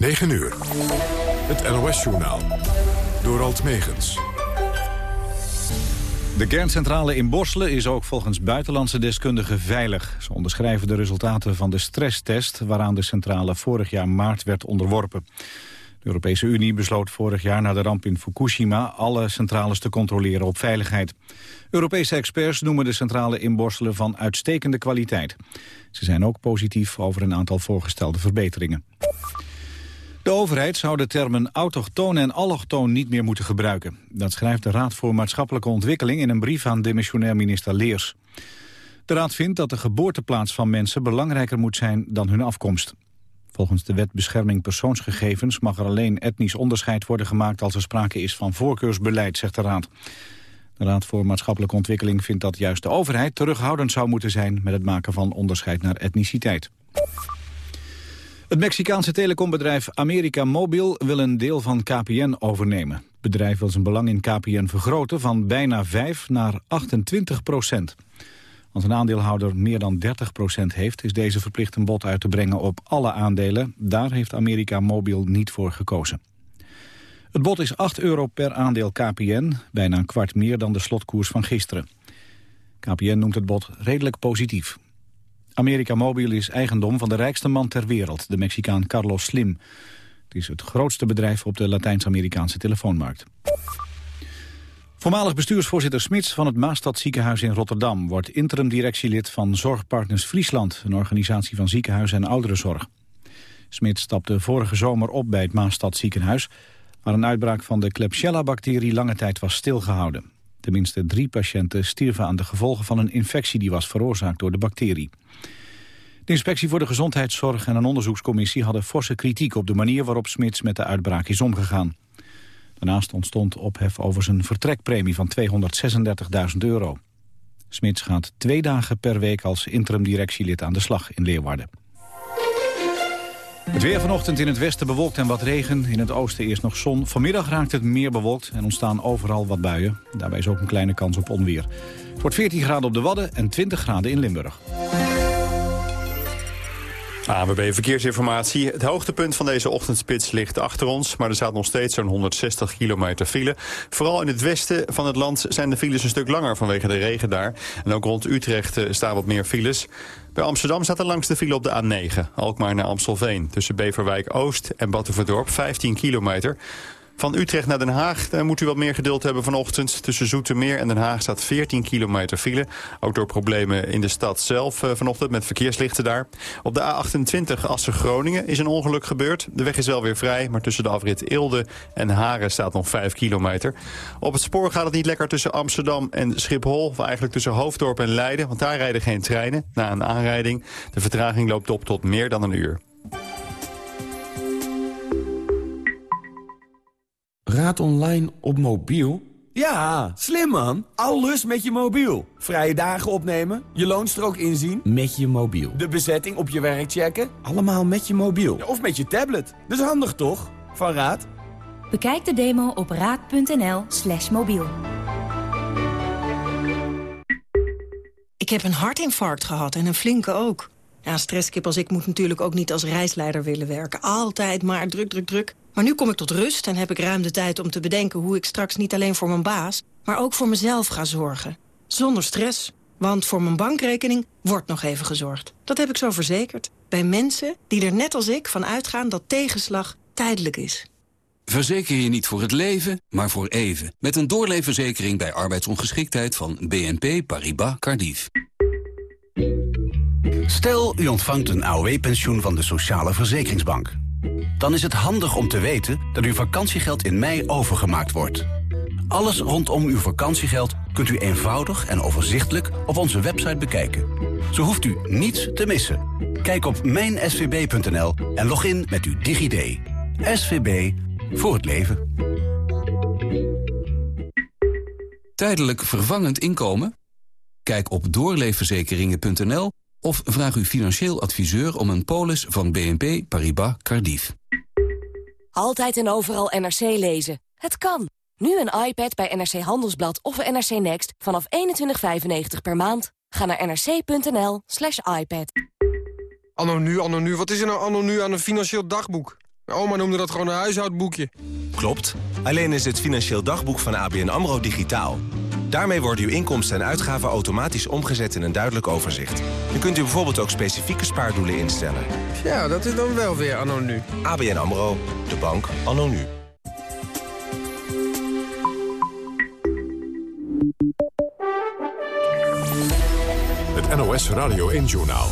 9 uur. Het NOS-journaal. Door Alt Megens. De kerncentrale in Borselen is ook volgens buitenlandse deskundigen veilig. Ze onderschrijven de resultaten van de stresstest... waaraan de centrale vorig jaar maart werd onderworpen. De Europese Unie besloot vorig jaar na de ramp in Fukushima... alle centrales te controleren op veiligheid. Europese experts noemen de centrale in Borselen van uitstekende kwaliteit. Ze zijn ook positief over een aantal voorgestelde verbeteringen. De overheid zou de termen autochtoon en allochtoon niet meer moeten gebruiken. Dat schrijft de Raad voor Maatschappelijke Ontwikkeling in een brief aan demissionair minister Leers. De Raad vindt dat de geboorteplaats van mensen belangrijker moet zijn dan hun afkomst. Volgens de wet bescherming persoonsgegevens mag er alleen etnisch onderscheid worden gemaakt als er sprake is van voorkeursbeleid, zegt de Raad. De Raad voor Maatschappelijke Ontwikkeling vindt dat juist de overheid terughoudend zou moeten zijn met het maken van onderscheid naar etniciteit. Het Mexicaanse telecombedrijf America Mobil wil een deel van KPN overnemen. Het bedrijf wil zijn belang in KPN vergroten van bijna 5 naar 28 procent. Als een aandeelhouder meer dan 30 procent heeft... is deze verplicht een bod uit te brengen op alle aandelen. Daar heeft America Mobil niet voor gekozen. Het bod is 8 euro per aandeel KPN, bijna een kwart meer dan de slotkoers van gisteren. KPN noemt het bod redelijk positief. America Mobil is eigendom van de rijkste man ter wereld, de Mexicaan Carlos Slim. Het is het grootste bedrijf op de Latijns-Amerikaanse telefoonmarkt. Voormalig bestuursvoorzitter Smits van het Maastad ziekenhuis in Rotterdam... wordt interim-directielid van Zorgpartners Friesland... een organisatie van ziekenhuizen en ouderenzorg. Smits stapte vorige zomer op bij het Maastad ziekenhuis... waar een uitbraak van de Klebsiella-bacterie lange tijd was stilgehouden. Tenminste drie patiënten stierven aan de gevolgen van een infectie... die was veroorzaakt door de bacterie. De Inspectie voor de Gezondheidszorg en een onderzoekscommissie... hadden forse kritiek op de manier waarop Smits met de uitbraak is omgegaan. Daarnaast ontstond ophef over zijn vertrekpremie van 236.000 euro. Smits gaat twee dagen per week als interim-directielid aan de slag in Leeuwarden. Het weer vanochtend in het westen bewolkt en wat regen. In het oosten eerst nog zon. Vanmiddag raakt het meer bewolkt en ontstaan overal wat buien. Daarbij is ook een kleine kans op onweer. Het wordt 14 graden op de Wadden en 20 graden in Limburg. ANWB Verkeersinformatie. Het hoogtepunt van deze ochtendspits ligt achter ons... maar er staat nog steeds zo'n 160 kilometer file. Vooral in het westen van het land zijn de files een stuk langer vanwege de regen daar. En ook rond Utrecht eh, staan wat meer files. Bij Amsterdam staat er langs de file op de A9, Alkmaar naar Amstelveen... tussen Beverwijk Oost en Battenverdorp, 15 kilometer... Van Utrecht naar Den Haag daar moet u wat meer geduld hebben vanochtend. Tussen Zoetermeer en Den Haag staat 14 kilometer file. Ook door problemen in de stad zelf uh, vanochtend met verkeerslichten daar. Op de A28 Assen-Groningen is een ongeluk gebeurd. De weg is wel weer vrij, maar tussen de afrit Ilde en Haren staat nog 5 kilometer. Op het spoor gaat het niet lekker tussen Amsterdam en Schiphol. Of eigenlijk tussen Hoofddorp en Leiden, want daar rijden geen treinen na een aanrijding. De vertraging loopt op tot meer dan een uur. Raad online op mobiel? Ja, slim man. Alles met je mobiel. Vrije dagen opnemen, je loonstrook inzien. Met je mobiel. De bezetting op je werk checken. Allemaal met je mobiel. Of met je tablet. Dat is handig toch? Van Raad? Bekijk de demo op raad.nl slash mobiel. Ik heb een hartinfarct gehad en een flinke ook. Ja, stresskip als ik moet natuurlijk ook niet als reisleider willen werken. Altijd maar druk, druk, druk. Maar nu kom ik tot rust en heb ik ruim de tijd om te bedenken... hoe ik straks niet alleen voor mijn baas, maar ook voor mezelf ga zorgen. Zonder stress, want voor mijn bankrekening wordt nog even gezorgd. Dat heb ik zo verzekerd. Bij mensen die er net als ik van uitgaan dat tegenslag tijdelijk is. Verzeker je niet voor het leven, maar voor even. Met een doorleefverzekering bij arbeidsongeschiktheid van BNP Paribas Cardiff. Stel, u ontvangt een AOW-pensioen van de Sociale Verzekeringsbank. Dan is het handig om te weten dat uw vakantiegeld in mei overgemaakt wordt. Alles rondom uw vakantiegeld kunt u eenvoudig en overzichtelijk op onze website bekijken. Zo hoeft u niets te missen. Kijk op mijnsvb.nl en log in met uw DigiD. SVB voor het leven. Tijdelijk vervangend inkomen? Kijk op doorleefverzekeringen.nl of vraag uw financieel adviseur om een polis van BNP Paribas Cardiff. Altijd en overal NRC lezen. Het kan. Nu een iPad bij NRC Handelsblad of NRC Next vanaf 21,95 per maand. Ga naar nrc.nl slash iPad. Anno nu, anno nu. Wat is er nou anno nu aan een financieel dagboek? Oma noemde dat gewoon een huishoudboekje. Klopt. Alleen is het financieel dagboek van ABN AMRO digitaal. Daarmee worden uw inkomsten en uitgaven automatisch omgezet in een duidelijk overzicht. U kunt u bijvoorbeeld ook specifieke spaardoelen instellen. Ja, dat is dan wel weer anno nu. ABN AMRO, de bank anno nu. Het NOS Radio 1-journaal.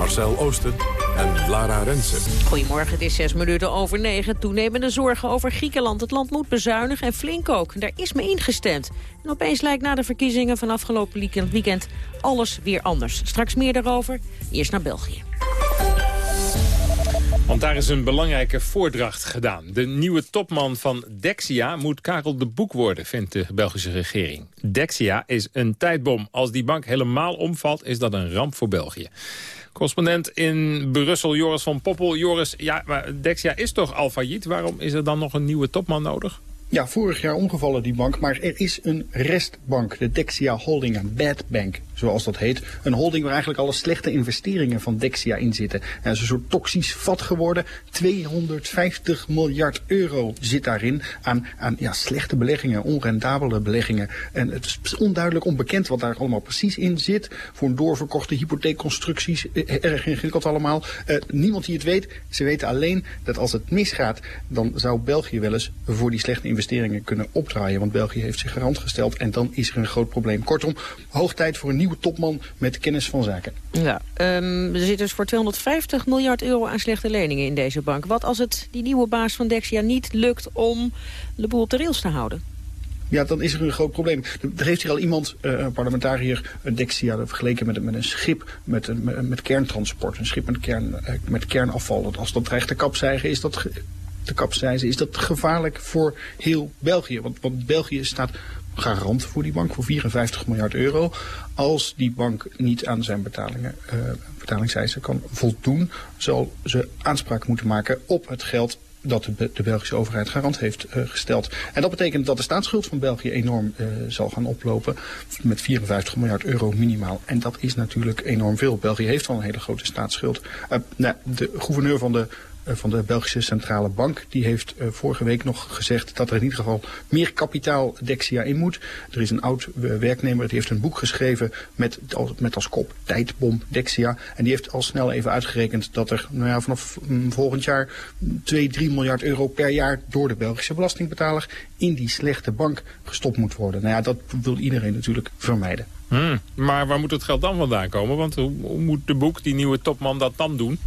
Marcel Oosten en Lara Rensen. Goedemorgen, het is zes minuten over negen. Toenemende zorgen over Griekenland. Het land moet bezuinigen en flink ook. Daar is me ingestemd. En opeens lijkt na de verkiezingen van afgelopen weekend alles weer anders. Straks meer daarover. Eerst naar België. Want daar is een belangrijke voordracht gedaan. De nieuwe topman van Dexia moet Karel de Boek worden, vindt de Belgische regering. Dexia is een tijdbom. Als die bank helemaal omvalt, is dat een ramp voor België. Correspondent in Brussel, Joris van Poppel. Joris, ja, maar Dexia is toch al failliet? Waarom is er dan nog een nieuwe topman nodig? Ja, vorig jaar omgevallen die bank, maar er is een restbank, de Dexia Holding, een bad bank, zoals dat heet. Een holding waar eigenlijk alle slechte investeringen van Dexia in zitten. En dat is een soort toxisch vat geworden. 250 miljard euro zit daarin aan, aan ja, slechte beleggingen, onrendabele beleggingen. En het is onduidelijk onbekend wat daar allemaal precies in zit. Voor een doorverkochte hypotheekconstructies, eh, erg ingewikkeld allemaal. Uh, niemand die het weet, ze weten alleen dat als het misgaat, dan zou België wel eens voor die slechte investeringen investeringen kunnen opdraaien. Want België heeft zich garant gesteld en dan is er een groot probleem. Kortom, hoog tijd voor een nieuwe topman met kennis van zaken. Ja, um, er zit dus voor 250 miljard euro aan slechte leningen in deze bank. Wat als het die nieuwe baas van Dexia niet lukt om de boel te rails te houden? Ja, dan is er een groot probleem. Er heeft hier al iemand, uh, een parlementariër, Dexia, vergeleken met, met een schip met, met, met kerntransport. Een schip met, kern, uh, met kernafval. Dat als dat dreigt te kapzeigen, is dat te capseizen, is dat gevaarlijk voor heel België. Want, want België staat garant voor die bank voor 54 miljard euro. Als die bank niet aan zijn betalingen, uh, betalingseisen kan voldoen, zal ze aanspraak moeten maken op het geld dat de, de, Belgische overheid garant heeft uh, gesteld. En dat betekent dat de staatsschuld van België enorm uh, zal gaan oplopen met 54 miljard euro minimaal. En dat is natuurlijk enorm veel. België heeft al een hele grote staatsschuld. Nou, de gouverneur van de eh, van de Belgische Centrale Bank. Die heeft uh, vorige week nog gezegd dat er in ieder geval meer kapitaal Dexia in moet. Er is een oud uh, werknemer die heeft een boek geschreven met, met als kop tijdbom Dexia. En die heeft al snel even uitgerekend dat er nou ja, vanaf um, volgend jaar 2, 3 miljard euro per jaar door de Belgische belastingbetaler in die slechte bank gestopt moet worden. Nou ja, dat wil iedereen natuurlijk vermijden. Hmm, maar waar moet het geld dan vandaan komen? Want hoe moet de boek, die nieuwe topman, dat dan doen?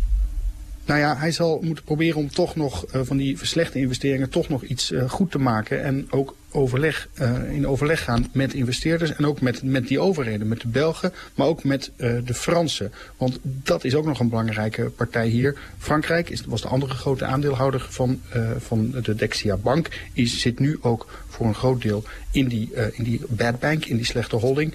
Nou ja, hij zal moeten proberen om toch nog uh, van die verslechte investeringen toch nog iets uh, goed te maken. En ook overleg, uh, in overleg gaan met investeerders en ook met, met die overheden, met de Belgen, maar ook met de Fransen. Want dat is ook nog een belangrijke partij hier. Frankrijk is, was de andere grote aandeelhouder van, van de Dexia Bank. Is, zit nu ook voor een groot deel in die, in die bad bank, in die slechte holding.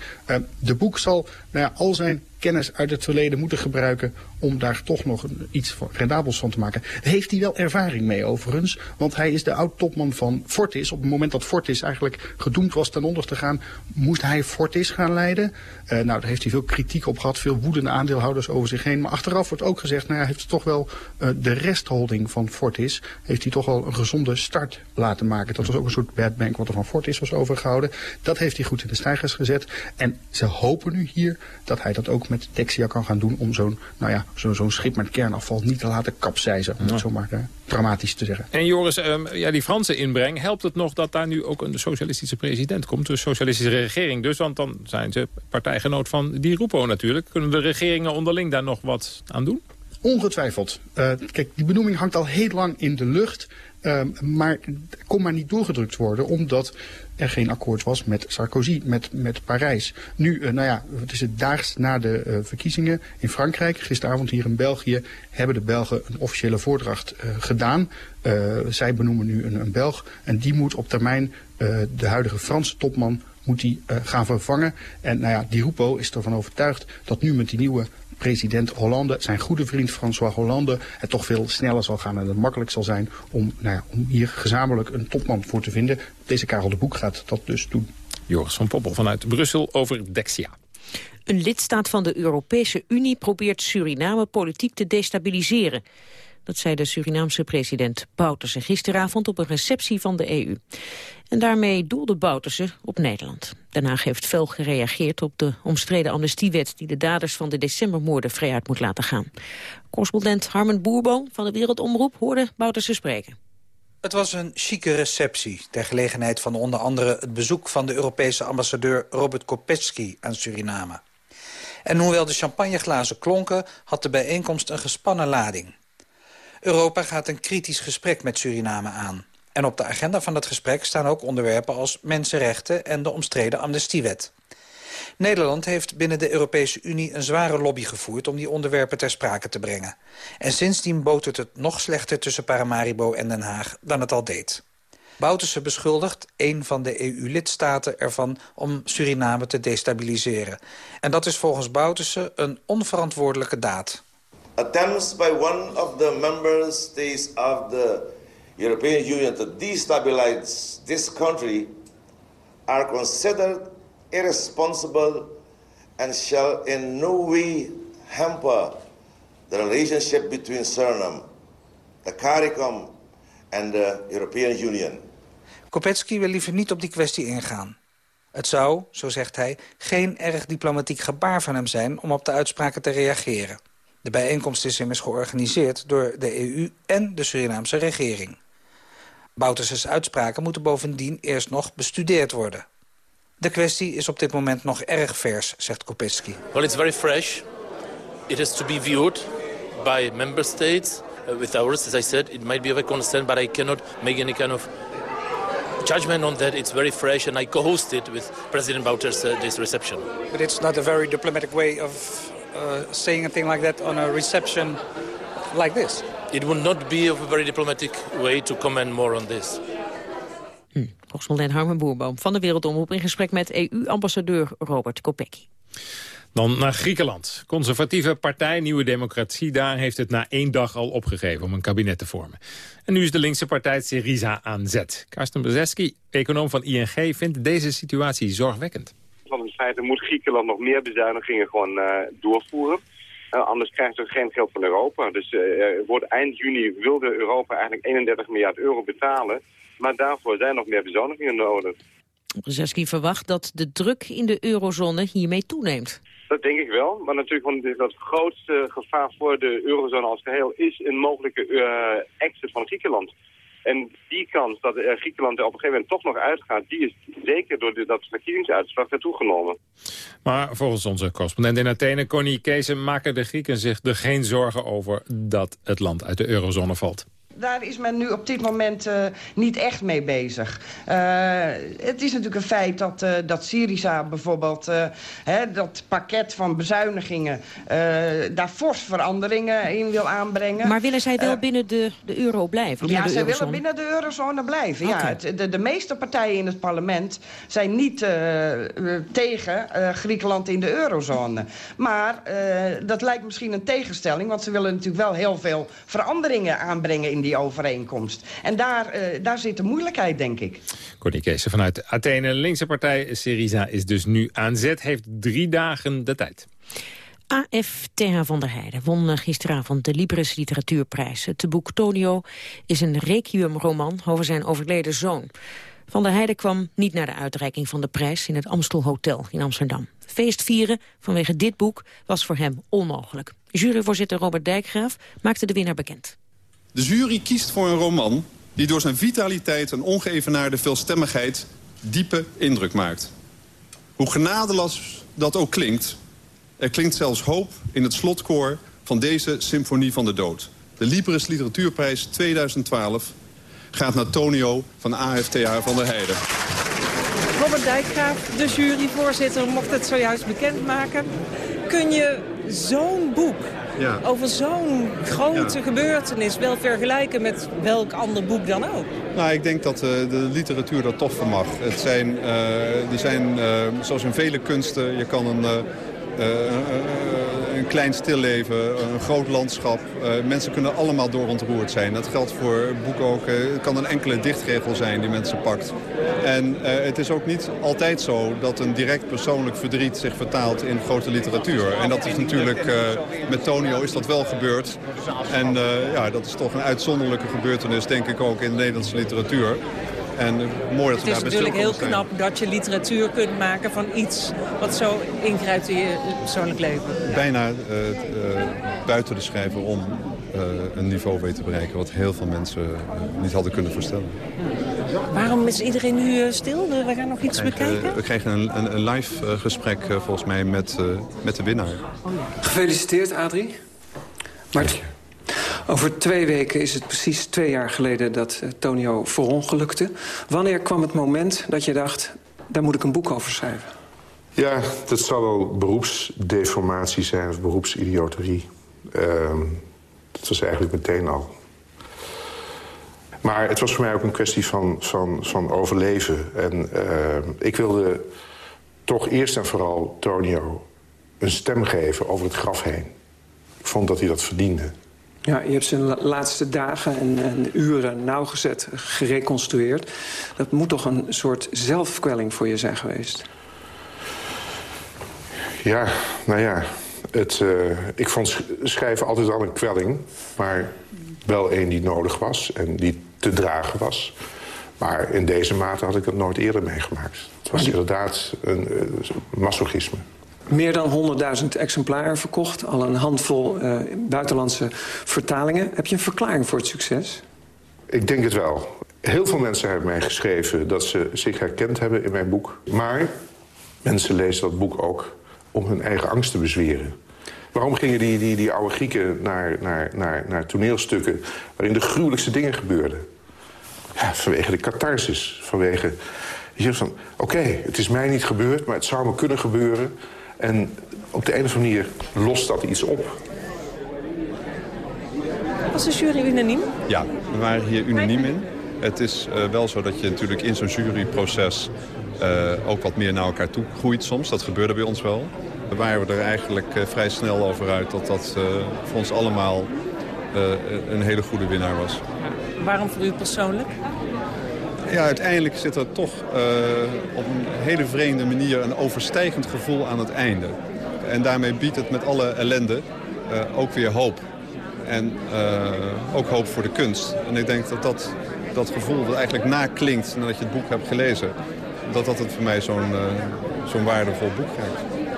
de boek zal nou ja, al zijn kennis uit het verleden moeten gebruiken om daar toch nog iets rendabels van te maken. Heeft hij wel ervaring mee overigens, want hij is de oud-topman van Fortis. Op het moment dat Fortis eigenlijk gedoemd was ten onder te gaan, moest hij Fortis gaan leiden. Uh, nou, daar heeft hij veel kritiek op gehad, veel woedende aandeelhouders over zich heen. Maar achteraf wordt ook gezegd, nou ja, heeft toch wel uh, de restholding van Fortis, heeft hij toch wel een gezonde start laten maken. Dat was ook een soort bad bank wat er van Fortis was overgehouden. Dat heeft hij goed in de stijgers gezet. En ze hopen nu hier dat hij dat ook met Dexia kan gaan doen om zo'n nou ja, zo'n zo schip met kernafval niet te laten kapseizen. Om het zo maar dramatisch te zeggen. En Joris, um, ja, die Franse inbreng, helpt het nog dat daar nu ook een socialistische president komt? Een socialistische regering dus, want dan zijn ze partijgenoot van die Rupo natuurlijk. Kunnen de regeringen onderling daar nog wat aan doen? Ongetwijfeld. Uh, kijk, die benoeming hangt al heel lang in de lucht. Uh, maar kon maar niet doorgedrukt worden, omdat er geen akkoord was met Sarkozy, met, met Parijs. Nu, uh, nou ja, het is het daags na de uh, verkiezingen in Frankrijk. Gisteravond hier in België hebben de Belgen een officiële voordracht uh, gedaan. zij benoemen nu een, een Belg en die moet op termijn de huidige Franse topman moet die, gaan vervangen. En nou ja, die Rupo is ervan overtuigd dat nu met die nieuwe president Hollande, zijn goede vriend François Hollande, het toch veel sneller zal gaan en het makkelijk zal zijn om, nou ja, om hier gezamenlijk een topman voor te vinden. Deze Karel de Boek gaat dat dus doen. Joris van Poppel vanuit Brussel over Dexia. Een lidstaat van de Europese Unie probeert Suriname politiek te destabiliseren. Dat zei de Surinaamse president Bouterse gisteravond op een receptie van de EU. En daarmee doelde Bouterse op Nederland. Daarna heeft fel gereageerd op de omstreden amnestiewet... die de daders van de decembermoorden vrijheid moet laten gaan. Correspondent Harmen Boerboom van de Wereldomroep hoorde Bouterse spreken. Het was een chique receptie ter gelegenheid van onder andere het bezoek van de Europese ambassadeur Robert Kopecki aan Suriname. En hoewel de champagneglazen klonken, had de bijeenkomst een gespannen lading. Europa gaat een kritisch gesprek met Suriname aan. En op de agenda van dat gesprek staan ook onderwerpen als mensenrechten en de omstreden amnestiewet. Nederland heeft binnen de Europese Unie een zware lobby gevoerd... om die onderwerpen ter sprake te brengen. En sindsdien botert het nog slechter tussen Paramaribo en Den Haag dan het al deed. Bouterse beschuldigt een van de EU-lidstaten ervan om Suriname te destabiliseren. En dat is volgens Bouterse een onverantwoordelijke daad. Attempts by one of the member states of the European Union to destabilize this country are considered irresponsible and shall in no way hamper the relationship between Suriname, the CARICOM and the European Union. Kopetsky wil liever niet op die kwestie ingaan. Het zou, zo zegt hij, geen erg diplomatiek gebaar van hem zijn... om op de uitspraken te reageren. De bijeenkomst is immers georganiseerd door de EU en de Surinaamse regering. Bouterses uitspraken moeten bovendien eerst nog bestudeerd worden. De kwestie is op dit moment nog erg vers, zegt Kopetsky. Well, it's very fresh. It is to be viewed by member states. Uh, with ours, as I said, it might be of a concern, but I cannot make any kind of judgment on that. It's very fresh, and I co-hosted with President Bouters uh, this reception. But it's not a very diplomatic way of uh, saying a thing like that on a reception like this. It would not be a very diplomatic way to comment more on this. Hm. Correspondent Harmen Boerboom van de Wereldomroep... in gesprek met EU-ambassadeur Robert Kopecky. Dan naar Griekenland. Conservatieve partij Nieuwe Democratie daar heeft het na één dag al opgegeven om een kabinet te vormen. En nu is de linkse partij Syriza aan zet. Karsten Brzeski, econoom van ING, vindt deze situatie zorgwekkend. Van in feite moet Griekenland nog meer bezuinigingen gewoon uh, doorvoeren. Uh, anders krijgt ze geen geld van Europa. Dus uh, wordt eind juni wilde Europa eigenlijk 31 miljard euro betalen. Maar daarvoor zijn nog meer bezuinigingen nodig. Brzeski verwacht dat de druk in de eurozone hiermee toeneemt. Dat denk ik wel. Maar natuurlijk want het grootste gevaar voor de eurozone als geheel is een mogelijke uh, exit van Griekenland. En die kans dat uh, Griekenland er op een gegeven moment toch nog uitgaat... die is zeker door de, dat verkiezingsuitslag weer toegenomen. Maar volgens onze correspondent in Athene, Connie Kees... maken de Grieken zich er geen zorgen over dat het land uit de eurozone valt daar is men nu op dit moment uh, niet echt mee bezig. Uh, het is natuurlijk een feit dat, uh, dat Syriza bijvoorbeeld... Hè, dat pakket van bezuinigingen... daar fors veranderingen in wil aanbrengen. Maar willen zij wel binnen de, de euro blijven? Ja, zij willen binnen de eurozone blijven. Okay. Ja, het, de, de meeste partijen in het parlement zijn niet tegen Griekenland in de eurozone. Maar dat lijkt misschien een tegenstelling... want ze willen natuurlijk wel heel veel veranderingen aanbrengen in die die overeenkomst. En daar, uh, daar zit de moeilijkheid, denk ik. Corny Kees vanuit Athene. Linkse partij Syriza is dus nu aan zet. Heeft drie dagen de tijd. AFTH van der Heijden won gisteravond de Libris Literatuurprijs. Het boek Tonio is een requiem-roman over zijn overleden zoon. Van der Heijden kwam niet naar de uitreiking van de prijs in het Amstel Hotel in Amsterdam. Feest vieren vanwege dit boek was voor hem onmogelijk. Juryvoorzitter Robert Dijkgraaf maakte de winnaar bekend. De jury kiest voor een roman die door zijn vitaliteit en ongeëvenaarde veelstemmigheid diepe indruk maakt. Hoe genadeloos dat ook klinkt, er klinkt zelfs hoop in het slotkoor van deze Symfonie van de Dood. De Libris Literatuurprijs 2012 gaat naar Tonio van AFTH van der Heijden. Robert Dijkgraaf, de juryvoorzitter, mocht het zojuist bekendmaken. Kun je zo'n boek ja. over zo'n grote gebeurtenis wel vergelijken met welk ander boek dan ook? Nou, ik denk dat uh, de literatuur dat toch van mag. Het zijn, uh, er zijn uh, zoals in vele kunsten, je kan een, een klein stilleven, een groot landschap. Uh, mensen kunnen allemaal door ontroerd zijn. Dat geldt voor boeken ook. het kan een enkele dichtregel zijn die mensen pakt. En het is ook niet altijd zo dat een direct persoonlijk verdriet zich vertaalt in grote literatuur. En dat is natuurlijk, met Tonio is dat wel gebeurd. En ja, dat is toch een uitzonderlijke gebeurtenis, denk ik ook, in de Nederlandse literatuur. En mooi dat het is natuurlijk heel knap dat je literatuur kunt maken van iets wat zo ingrijpt in je persoonlijk leven. Bijna uh, buiten de schrijver om uh, een niveau weten te bereiken wat heel veel mensen niet hadden kunnen voorstellen. Waarom is iedereen nu stil? We gaan nog iets bekijken? We krijgen een, een, een live gesprek volgens mij met, met de winnaar. Gefeliciteerd Adrie. Maar over twee weken is het precies twee jaar geleden dat uh, Tonio verongelukte. Wanneer kwam het moment dat je dacht, daar moet ik een boek over schrijven? Ja, dat zal wel beroepsdeformatie zijn of beroepsidioterie. Uh, dat was eigenlijk meteen al. Maar het was voor mij ook een kwestie van, van, van overleven. En uh, ik wilde toch eerst en vooral Tonio een stem geven over het graf heen. Ik vond dat hij dat verdiende. Ja, je hebt zijn laatste dagen en, en, uren nauwgezet gereconstrueerd. Dat moet toch een soort zelfkwelling voor je zijn geweest? Ja, nou ja. Het, uh, ik vond schrijven altijd al een kwelling. Maar wel een die nodig was en die te dragen was. Maar in deze mate had ik het nooit eerder meegemaakt. Het was inderdaad een uh, masochisme. Meer dan 100.000 exemplaren verkocht. Al een handvol uh, buitenlandse vertalingen. Heb je een verklaring voor het succes? Ik denk het wel. Heel veel mensen hebben mij geschreven dat ze zich herkend hebben in mijn boek. Maar mensen lezen dat boek ook om hun eigen angst te bezweren. Waarom gingen die, die, die oude Grieken naar, naar, naar, naar toneelstukken... waarin de gruwelijkste dingen gebeurden? Ja, vanwege de catharsis. Vanwege... Je van, oké, het is mij niet gebeurd, maar het zou me kunnen gebeuren. En op de een of andere manier lost dat iets op. Was de jury unaniem? Ja, we waren hier unaniem in. Het is uh, wel zo dat je natuurlijk in zo'n juryproces uh, ook wat meer naar elkaar toe groeit soms. Dat gebeurde bij ons wel. We waren er eigenlijk uh, vrij snel over uit dat dat voor ons allemaal een hele goede winnaar was. Waarom voor u persoonlijk? Ja, uiteindelijk zit er toch uh, op een hele vreemde manier een overstijgend gevoel aan het einde. En daarmee biedt het met alle ellende uh, ook weer hoop. En uh, ook hoop voor de kunst. En ik denk dat dat, dat gevoel dat eigenlijk naklinkt nadat je het boek hebt gelezen... dat dat het voor mij zo'n zo'n waardevol boek krijgt.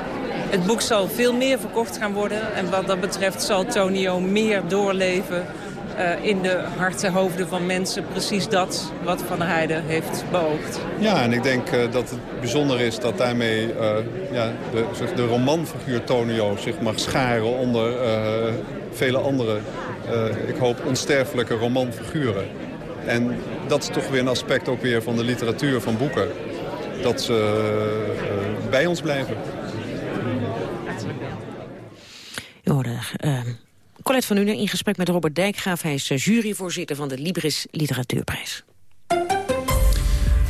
Het boek zal veel meer verkocht gaan worden. En wat dat betreft zal Tonio meer doorleven uh, in de harten, hoofden van mensen precies dat wat Van der Heijden heeft beoogd. Ja, en ik denk uh, dat het bijzonder is dat daarmee uh, ja, de, zeg, de romanfiguur Tonio zich mag scharen onder vele andere, ik hoop, onsterfelijke romanfiguren. En dat is toch weer een aspect ook weer van de literatuur van boeken. Dat ze bij ons blijven. Je hoorde Colette van Unen in gesprek met Robert Dijkgraaf. Hij is eh, juryvoorzitter van de Libris Literatuurprijs.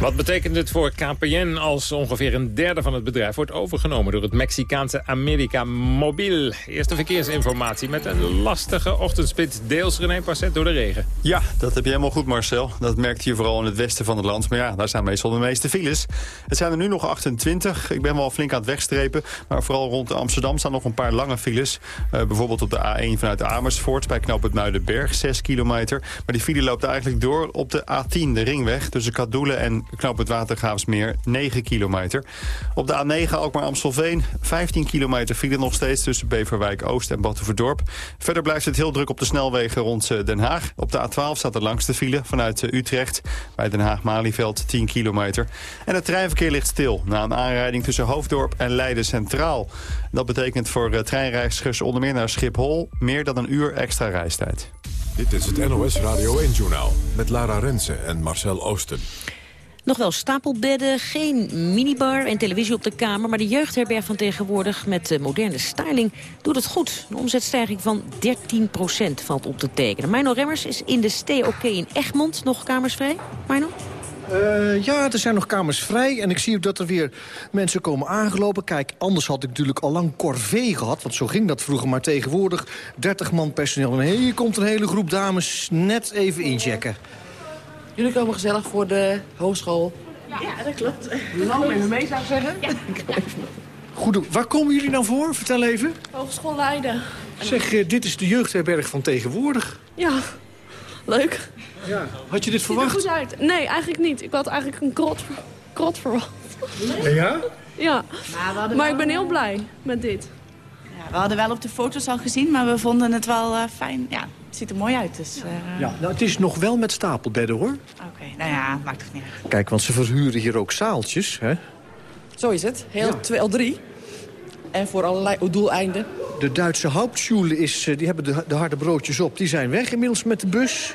Wat betekent het voor KPN als ongeveer een derde van het bedrijf wordt overgenomen door het Mexicaanse America Mobil? Eerste verkeersinformatie met een lastige ochtendspit, deels René Passet door de regen. Ja, dat heb je helemaal goed Marcel. Dat merkt je vooral in het westen van het land. Maar ja, daar staan meestal de meeste files. Het zijn er nu nog 28. Ik ben wel flink aan het wegstrepen. Maar vooral rond Amsterdam staan nog een paar lange files. Uh, bijvoorbeeld op de A1 vanuit Amersfoort bij knop het Muidenberg, 6 kilometer. Maar die file loopt eigenlijk door op de A10, de ringweg, tussen Kadoelen en knap het Watergraafsmeer 9 kilometer. Op de A9 ook maar Amstelveen 15 kilometer file nog steeds tussen Beverwijk Oost en Battenverdorp. Verder blijft het heel druk op de snelwegen rond eh, Den Haag. Op de A12 staat de langste file vanuit eh, Utrecht bij Den Haag-Malieveld 10 kilometer. En het treinverkeer ligt stil na een aanrijding tussen Hoofddorp en Leiden Centraal. Dat betekent voor eh, treinreizigers onder meer naar Schiphol meer dan een uur extra reistijd. Dit is het NOS Radio 1-journaal met Lara Rensen en Marcel Oosten. Nog wel stapelbedden, geen minibar en televisie op de kamer... maar de jeugdherberg van tegenwoordig met moderne styling doet het goed. Een omzetstijging van 13% valt op te tekenen. Mino Remmers is in de OK in Egmond. Nog kamers vrij? Uh, ja, er zijn nog kamers vrij. En ik zie ook dat er weer mensen komen aangelopen. Kijk, anders had ik natuurlijk al lang corvée gehad. Want zo ging dat vroeger. Maar tegenwoordig 30 man personeel. En hier komt een hele groep dames net even inchecken. Jullie komen gezellig voor de hogeschool. Ja, dat klopt. Lang even mee, zou ik zeggen. Ja. Goed, waar komen jullie nou voor? Vertel even. Hogeschool Leiden. Zeg, uh, dit is de jeugdherberg van tegenwoordig. Ja, leuk. Ja. Had je dit verwacht? Ziet er goed uit. Nee, eigenlijk niet. Ik had eigenlijk een krot, krot verwacht. Ja? Ja. Maar, maar ik ben heel blij met dit. Ja, we hadden wel op de foto's al gezien, maar we vonden het wel uh, fijn. Ja, het ziet er mooi uit. Dus, uh... ja, nou, het is nog wel met stapelbedden, hoor. Oké, okay. nou ja, maakt toch niet uit. Kijk, want ze verhuren hier ook zaaltjes, hè? Zo is het. Heel ja. drie. En voor allerlei doeleinden. De Duitse Hauptschule is, die hebben de, de harde broodjes op. Die zijn weg inmiddels met de bus.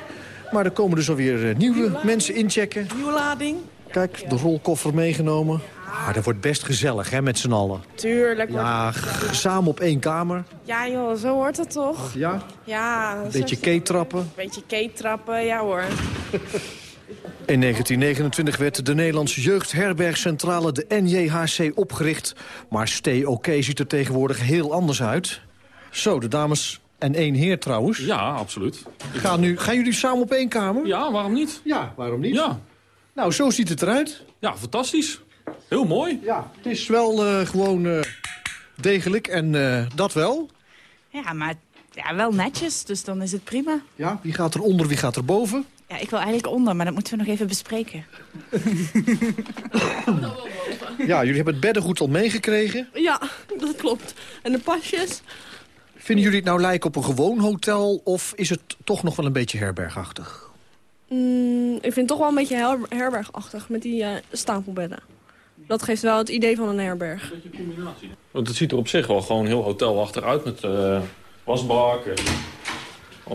Maar er komen dus alweer nieuwe, nieuwe mensen inchecken. Nieuwe lading. Kijk, de rolkoffer meegenomen. Ah, dat wordt best gezellig, hè, met z'n allen. Tuurlijk. Ja, samen op één kamer. Ja, joh, zo hoort het toch? Ja? Ja. Een beetje keetrappen. Een beetje keetrappen, ja hoor. In 1929 werd de Nederlandse jeugdherbergcentrale, de NJHC, opgericht. Maar Stay OK ziet er tegenwoordig heel anders uit. Zo, de dames en één heer trouwens. Ja, absoluut. Gaan, nu, gaan jullie samen op één kamer? Ja, waarom niet? Ja, waarom niet? Ja. Nou, zo ziet het eruit. Ja, fantastisch. Heel mooi. Ja, het is wel uh, gewoon uh, degelijk en uh, dat wel. Ja, maar ja, wel netjes, dus dan is het prima. Ja, wie gaat er onder, wie gaat er boven? Ja, ik wil eigenlijk onder, maar dat moeten we nog even bespreken. ja, jullie hebben het beddengoed al meegekregen? Ja, dat klopt. En de pasjes? Vinden jullie het nou lijken op een gewoon hotel... of is het toch nog wel een beetje herbergachtig? Mm, ik vind het toch wel een beetje her herbergachtig met die uh, stapelbedden. Dat geeft wel het idee van een herberg. Een beetje combinatie. Want het ziet er op zich wel gewoon heel hotelachtig uit met uh, wasbak. En...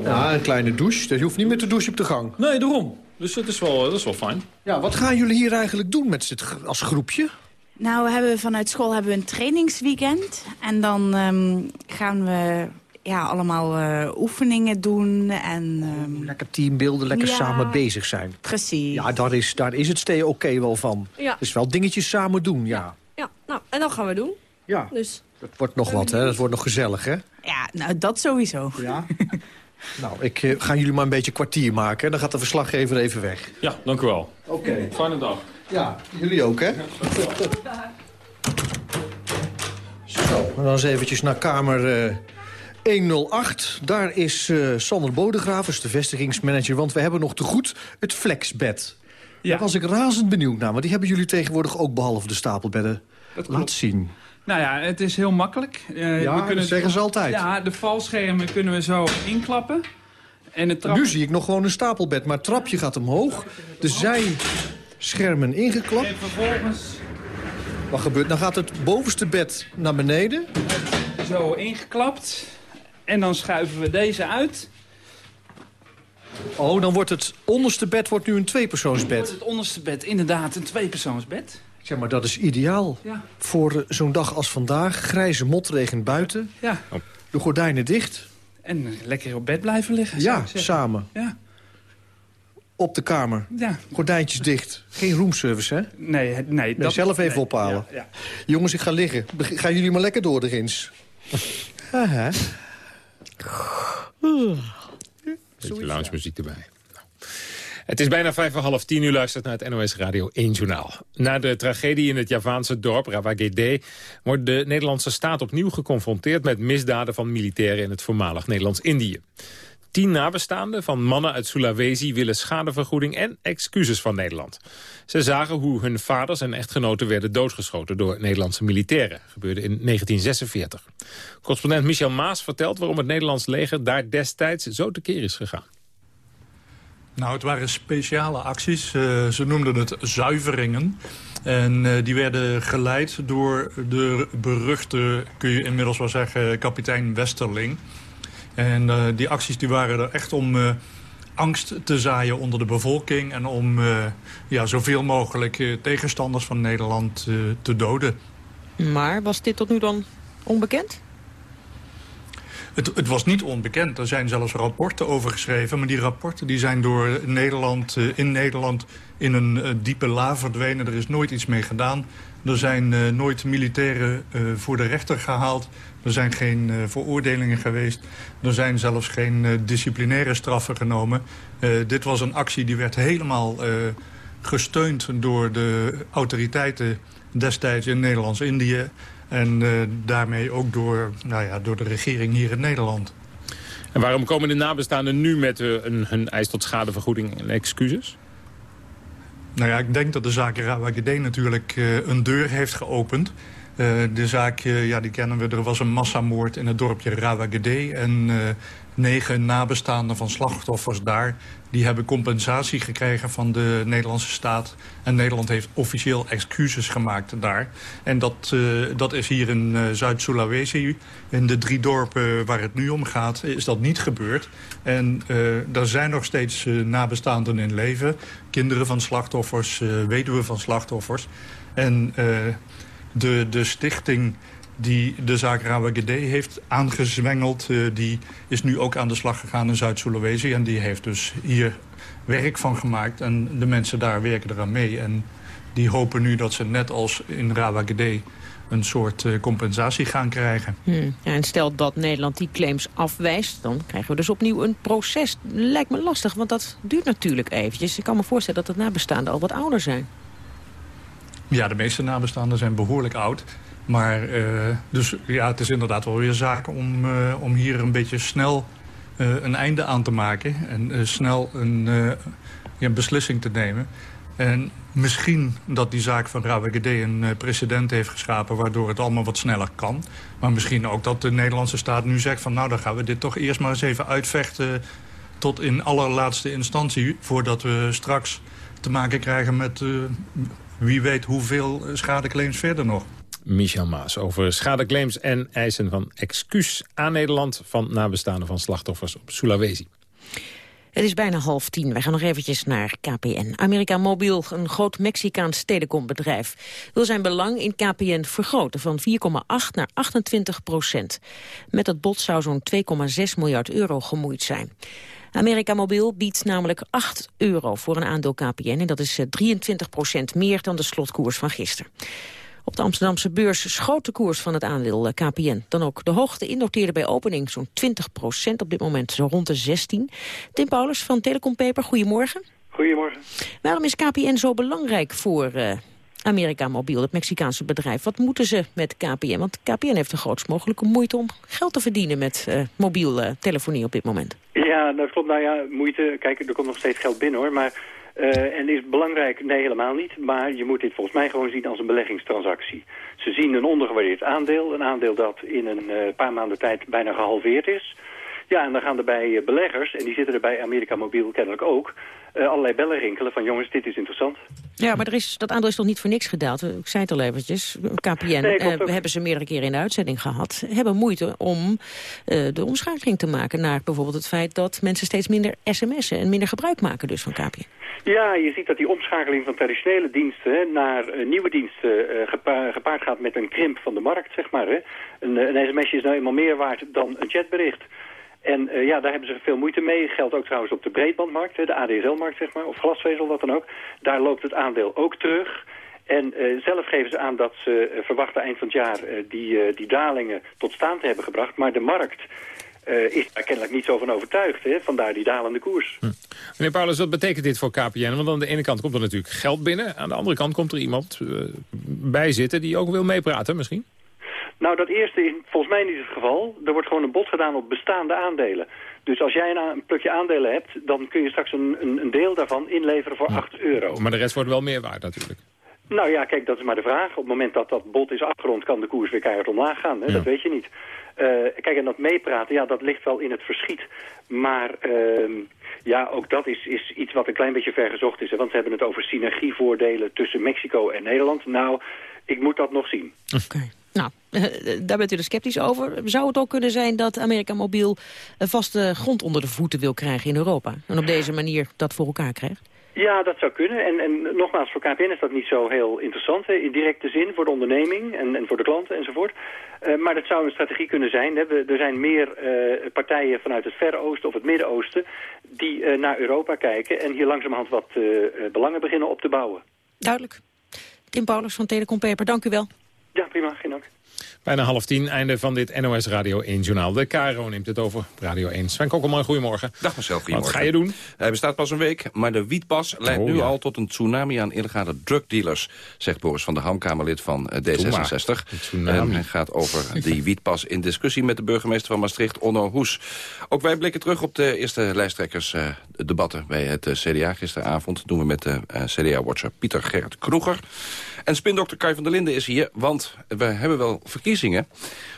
Ja, een kleine douche. Je hoeft niet meer te douchen op de gang. Nee, daarom. Dus dat is wel, dat is wel fijn. Ja, wat gaan jullie hier eigenlijk doen met zit als groepje? Nou, we hebben vanuit school hebben we een trainingsweekend. En dan um, gaan we ja, allemaal uh, oefeningen doen. En, um... Lekker teambeelden, lekker ja, samen bezig zijn. Precies. Ja, daar is, daar is het stee oké okay wel van. Ja. Dus wel dingetjes samen doen, ja. Ja, nou, en dat gaan we doen. Ja, dus. dat wordt nog wat, hè? Dat wordt nog gezellig, hè? Ja, nou, dat sowieso. Ja. nou, ik uh, ga jullie maar een beetje kwartier maken. Dan gaat de verslaggever even weg. Ja, dank u wel. Oké. Okay. Fijne dag. Ja, jullie ook, hè? Zo, dan eens eventjes naar kamer uh, 108. Daar is uh, Sander Bodegravers, de vestigingsmanager. Want we hebben nog te goed het flexbed. Ja. Daar was ik razend benieuwd naar. Maar die hebben jullie tegenwoordig ook behalve de stapelbedden. Laat zien. Nou ja, het is heel makkelijk. Uh, ja, we kunnen dat zeggen ze altijd. Ja, de valschermen kunnen we zo inklappen. En het trap... Nu zie ik nog gewoon een stapelbed, maar het trapje gaat omhoog. De zijschermen ingeklapt. En vervolgens... Wat gebeurt? Dan gaat het bovenste bed naar beneden. Zo ingeklapt. En dan schuiven we deze uit. Oh, dan wordt het onderste bed wordt nu een tweepersoonsbed. Wordt het onderste bed inderdaad een tweepersoonsbed. Zeg maar, dat is ideaal. Ja. Voor uh, zo'n dag als vandaag. Grijze motregen buiten. Ja. De gordijnen dicht. En uh, lekker op bed blijven liggen. Ja, samen. Ja. Op de kamer. Ja. Gordijntjes dicht. Geen roomservice, hè? Nee, nee. nee dat, zelf even nee. ophalen. Ja. Jongens, ik ga liggen. Gaan jullie maar lekker door de gins. Beetje lounge-muziek erbij. Het is bijna vijf voor half tien. U luistert naar het NOS Radio 1 Journaal. Na de tragedie in het Javaanse dorp Rawagede... wordt de Nederlandse staat opnieuw geconfronteerd... met misdaden van militairen in het voormalig Nederlands-Indië. Tien nabestaanden van mannen uit Sulawesi willen schadevergoeding en excuses van Nederland. Ze zagen hoe hun vaders en echtgenoten werden doodgeschoten door Nederlandse militairen. Dat gebeurde in 1946. Correspondent Michel Maas vertelt waarom het Nederlands leger daar destijds zo tekeer is gegaan. Nou, het waren speciale acties. Uh, ze noemden het zuiveringen. En uh, die werden geleid door de beruchte, kun je inmiddels wel zeggen, kapitein Westerling. En uh, die acties die waren er echt om uh, angst te zaaien onder de bevolking... en om uh, ja, zoveel mogelijk tegenstanders van Nederland te doden. Maar was dit tot nu dan onbekend? Het, het, was niet onbekend. Er zijn zelfs rapporten over geschreven. Maar die rapporten die zijn door Nederland, in Nederland in een diepe la verdwenen. Er is nooit iets mee gedaan. Er zijn nooit militairen voor de rechter gehaald. Er zijn geen veroordelingen geweest. Er zijn zelfs geen disciplinaire straffen genomen. dit was een actie die werd helemaal gesteund door de autoriteiten destijds in Nederlands-Indië. En uh, daarmee ook door, nou ja, door de regering hier in Nederland. En waarom komen de nabestaanden nu met uh, een, hun eis tot schadevergoeding en excuses? Nou ja, ik denk dat de zaak Rawagede natuurlijk uh, een deur heeft geopend. de zaak, ja, die kennen we. Er was een massamoord in het dorpje Rawagede. En negen nabestaanden van slachtoffers daar... die hebben compensatie gekregen van de Nederlandse staat. En Nederland heeft officieel excuses gemaakt daar. En dat, uh, dat is hier in uh, Zuid-Sulawesi, in de drie dorpen waar het nu om gaat... is dat niet gebeurd. En uh, er zijn nog steeds nabestaanden in leven. Kinderen van slachtoffers, weduwen van slachtoffers. En de, de stichting die de zaak Rawagede heeft aangezwengeld. Uh, die is nu ook aan de slag gegaan in Zuid-Sulawesi. En die heeft dus hier werk van gemaakt. En de mensen daar werken eraan mee. En die hopen nu dat ze net als in Rawagede een soort uh, compensatie gaan krijgen. Hmm. Ja, en stel dat Nederland die claims afwijst... dan krijgen we dus opnieuw een proces. Lijkt me lastig, want dat duurt natuurlijk eventjes. Ik kan me voorstellen dat de nabestaanden al wat ouder zijn. Ja, de meeste nabestaanden zijn behoorlijk oud. Maar uh, dus ja, het is inderdaad wel weer zaak om, uh, om hier een beetje snel uh, een einde aan te maken. En snel een, beslissing te nemen. En misschien dat die zaak van Rawagede een precedent heeft geschapen... waardoor het allemaal wat sneller kan. Maar misschien ook dat de Nederlandse staat nu zegt van... nou, dan gaan we dit toch eerst maar eens even uitvechten... tot in allerlaatste instantie... voordat we straks te maken krijgen met wie weet hoeveel schadeclaims verder nog. Michel Maas over schadeclaims en eisen van excuus aan Nederland... van nabestaanden van slachtoffers op Sulawesi. Het is bijna half tien. Wij gaan nog eventjes naar KPN. America Mobiel, een groot Mexicaans telecombedrijf... wil zijn belang in KPN vergroten van 4,8 naar 28 procent. Met het bod zou zo'n 2,6 miljard euro gemoeid zijn. America Mobiel biedt namelijk 8 euro voor een aandeel KPN... en dat is 23 eh, procent meer dan de slotkoers van gisteren. Op de Amsterdamse beurs schoot de koers van het aandeel eh, KPN. Dan ook de hoogte innoteerde bij opening zo'n 20 procent. Op dit moment zo rond de 16. Tim Paulus van Telecom Paper, goedemorgen. Goedemorgen. Waarom is KPN zo belangrijk voor uh, America Mobiel, het Mexicaanse bedrijf? Wat moeten ze met KPN? Want KPN heeft de grootst mogelijke moeite om geld te verdienen met uh, mobiel uh, telefonie op dit moment. Ja, dat klopt. Nou ja, moeite. Kijk, er komt nog steeds geld binnen hoor. Maar uh, en is belangrijk? Nee, helemaal niet. Maar je moet dit volgens mij gewoon zien als een beleggingstransactie. Ze zien een ondergewaardeerd aandeel. Een aandeel dat in een uh, paar maanden tijd bijna gehalveerd is. Ja, en dan gaan er bij eh, beleggers, en die zitten er bij Amerika Mobiel kennelijk ook... Uh, allerlei bellen rinkelen van jongens, dit is interessant. Ja, maar er is, dat aandeel is toch niet voor niks gedaald? Ik zei het al eventjes, KPN, nee, uh, we hebben ze meerdere keren in de uitzending gehad... hebben moeite om uh, de omschakeling te maken naar bijvoorbeeld het feit... dat mensen steeds minder sms'en en minder gebruik maken dus van KPN. Ja, je ziet dat die omschakeling van traditionele diensten naar nieuwe diensten gepa gepaard gaat met een krimp van de markt, zeg maar. Hè. Een, een sms'je is nou eenmaal meer waard dan een chatbericht. En uh, ja, daar hebben ze veel moeite mee. Geldt ook trouwens op de breedbandmarkt, de ADSL-markt zeg maar, of glasvezel, wat dan ook. Daar loopt het aandeel ook terug. En uh, zelf geven ze aan dat ze uh, verwachten eind van het jaar die, die dalingen tot staan te hebben gebracht. Maar de markt is daar kennelijk niet zo van overtuigd. Hè? Vandaar die dalende koers. Hm. Meneer Paulus, wat betekent dit voor KPN? Want aan de ene kant komt er natuurlijk geld binnen. Aan de andere kant komt er iemand bij zitten die ook wil meepraten misschien? Nou, dat eerste is volgens mij niet het geval. Er wordt gewoon een bod gedaan op bestaande aandelen. Dus als jij een, een plukje aandelen hebt, dan kun je straks een, een, een deel daarvan inleveren voor 8 euro. Maar de rest wordt wel meer waard natuurlijk. Nou ja, kijk, dat is maar de vraag. Op het moment dat dat bod is afgerond, kan de koers weer keihard omlaag gaan. Hè? Ja. Dat weet je niet. Uh, kijk, en dat meepraten, ja, dat ligt wel in het verschiet. Maar uh, ja, ook dat is, is iets wat een klein beetje vergezocht is. Hè? Want ze hebben het over synergievoordelen tussen Mexico en Nederland. Nou, ik moet dat nog zien. Oké. Okay. Nou, daar bent u er sceptisch over. Zou het ook kunnen zijn dat Amerika Mobiel een vaste grond onder de voeten wil krijgen in Europa? En op deze manier dat voor elkaar krijgt? Ja, dat zou kunnen. En, en nogmaals, voor KPN is dat niet zo heel interessant. Hè, in directe zin voor de onderneming en, en voor de klanten enzovoort. Uh, maar dat zou een strategie kunnen zijn. Hè. We, er zijn meer uh, partijen vanuit het Verre Oosten of het Midden-Oosten... die uh, naar Europa kijken en hier langzamerhand wat belangen beginnen op te bouwen. Duidelijk. Tim Paulus van Telecom Paper, dank u wel. Ja, prima. Geen dank. Bijna half tien, einde van dit NOS Radio 1 journaal. De Caro neemt het over, Radio 1. Sven Kokkelman, goedemorgen. Dag Marcel, goedemorgen. Wat ga je doen? Hij bestaat pas een week, maar de wietpas leidt Oh, nu ja. al tot een tsunami aan illegale drugdealers, zegt Boris van der Ham, Kamerlid van eh, Doe maar. D66. Een tsunami. En hij gaat over die wietpas in discussie met de burgemeester van Maastricht, Onno Hoes. Ook wij blikken terug op de eerste lijsttrekkersdebatten bij het eh, CDA gisteravond. Dat doen we met de eh, CDA-watcher Pieter Gerrit Kroeger. En spindokter Kai van der Linden is hier, want we hebben wel verkiezingen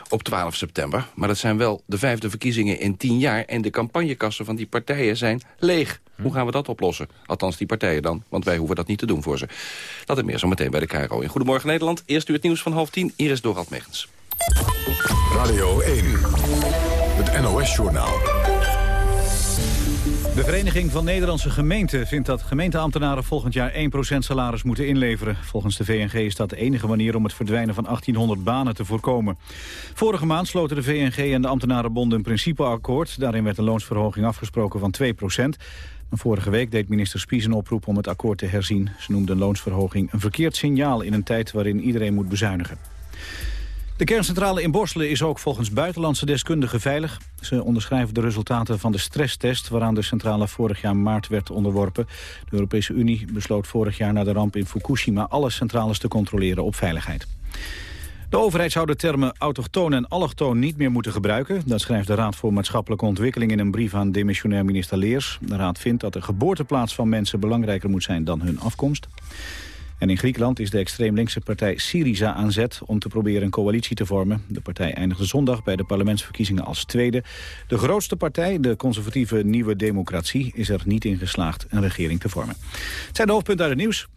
op 12 september. Maar dat zijn wel de vijfde verkiezingen in tien jaar. En de campagnekassen van die partijen zijn leeg. Hoe gaan we dat oplossen? Althans, die partijen dan. Want wij hoeven dat niet te doen voor ze. Dat en meer zo meteen bij de KRO in Goedemorgen Nederland. Eerst u het nieuws van half tien. Hier is Dorald Megens. Radio 1, het NOS-journaal. De Vereniging van Nederlandse Gemeenten vindt dat gemeenteambtenaren volgend jaar 1% salaris moeten inleveren. Volgens de VNG is dat de enige manier om het verdwijnen van 1800 banen te voorkomen. Vorige maand sloten de VNG en de ambtenarenbonden een principeakkoord. Daarin werd een loonsverhoging afgesproken van 2%. Maar vorige week deed minister Spies een oproep om het akkoord te herzien. Ze noemde een loonsverhoging een verkeerd signaal in een tijd waarin iedereen moet bezuinigen. De kerncentrale in Borselen is ook volgens buitenlandse deskundigen veilig. Ze onderschrijven de resultaten van de stresstest... waaraan de centrale vorig jaar maart werd onderworpen. De Europese Unie besloot vorig jaar na de ramp in Fukushima... alle centrales te controleren op veiligheid. De overheid zou de termen autochtoon en allochtoon niet meer moeten gebruiken. Dat schrijft de Raad voor Maatschappelijke Ontwikkeling in een brief aan demissionair minister Leers. De Raad vindt dat de geboorteplaats van mensen belangrijker moet zijn dan hun afkomst. En in Griekenland is de extreem linkse partij Syriza aan zet om te proberen een coalitie te vormen. De partij eindigde zondag bij de parlementsverkiezingen als tweede. De grootste partij, de conservatieve Nieuwe Democratie, is er niet in geslaagd een regering te vormen. Het zijn de hoofdpunten uit het nieuws.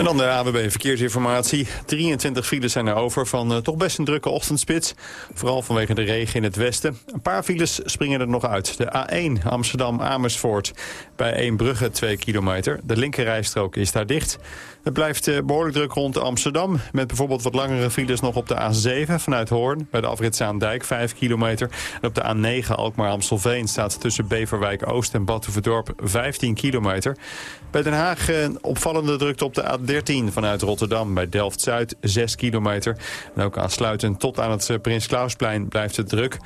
En dan de AWB Verkeersinformatie. 23 files zijn er over van eh, toch best een drukke ochtendspits. Vooral vanwege de regen in het westen. Een paar files springen er nog uit. De A1 Amsterdam-Amersfoort bij Eembrugge 2 kilometer. De linkerrijstrook is daar dicht. Het blijft eh, behoorlijk druk rond Amsterdam. Met bijvoorbeeld wat langere files nog op de A7 vanuit Hoorn. Bij de Afritzaandijk 5 kilometer. En op de A9 Alkmaar-Amstelveen staat tussen Beverwijk-Oost en Batuverdorp 15 kilometer. Bij Den Haag eh, opvallende drukte op de A13 vanuit Rotterdam. Bij Delft-Zuid 6 kilometer. En ook aansluitend tot aan het eh, Prins Klausplein blijft het druk.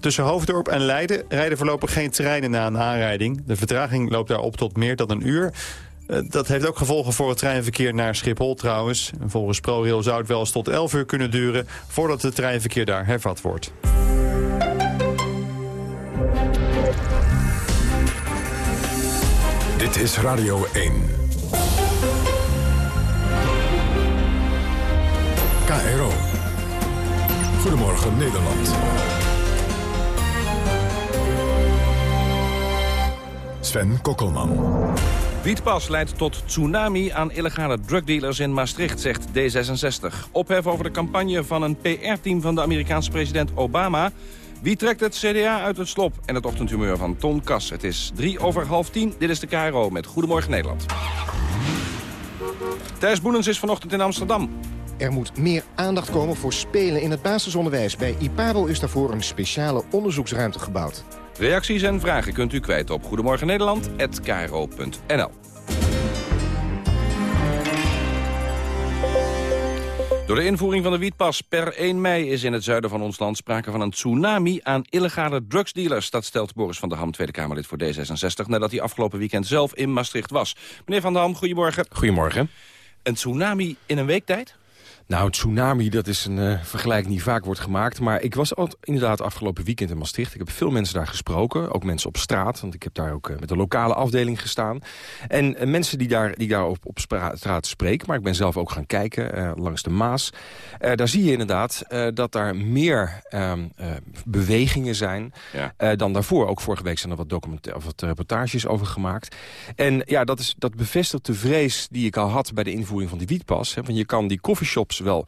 Tussen Hoofddorp en Leiden rijden voorlopig geen treinen na een aanrijding. De vertraging loopt daar op tot meer dan een uur. Eh, Dat heeft ook gevolgen voor het treinverkeer naar Schiphol trouwens. En volgens ProRail zou het wel eens tot 11 uur kunnen duren... voordat het treinverkeer daar hervat wordt. Dit is Radio 1. KRO. Goedemorgen Nederland. Sven Kokkelman. Wietpas leidt tot tsunami aan illegale drugdealers in Maastricht, zegt D66. Ophef over de campagne van een PR-team van de Amerikaanse president Obama. Wie trekt het CDA uit het slop? En het ochtendhumeur van Ton Kas. Het is drie over half tien. Dit is de KRO met Goedemorgen Nederland. Thijs Boelens is vanochtend in Amsterdam. Er moet meer aandacht komen voor spelen in het basisonderwijs. Bij IPABO is daarvoor een speciale onderzoeksruimte gebouwd. Reacties en vragen kunt u kwijt op Goedemorgen Nederland@kro.nl. Door de invoering van de wietpas per 1 mei is in het zuiden van ons land sprake van een tsunami aan illegale drugsdealers. Dat stelt Boris van der Ham, Tweede Kamerlid voor D66, nadat hij afgelopen weekend zelf in Maastricht was. Meneer van der Ham, goedemorgen. Goedemorgen. Een tsunami in een week tijd? Nou, tsunami, dat is een uh, vergelijk die vaak wordt gemaakt. Maar ik was al, inderdaad afgelopen weekend in Maastricht. Ik heb veel mensen daar gesproken, ook mensen op straat. Want ik heb daar ook uh, met de lokale afdeling gestaan. En uh, mensen die daar, die daar op, op straat spreken, maar ik ben zelf ook gaan kijken langs de Maas. daar zie je inderdaad dat daar meer ehm, bewegingen zijn ja. dan daarvoor. Ook vorige week zijn er wat, of wat reportages over gemaakt. En ja, dat, is, dat bevestigt de vrees die ik al had bij de invoering van die wietpas. Hè, want je kan die coffeeshops ze wel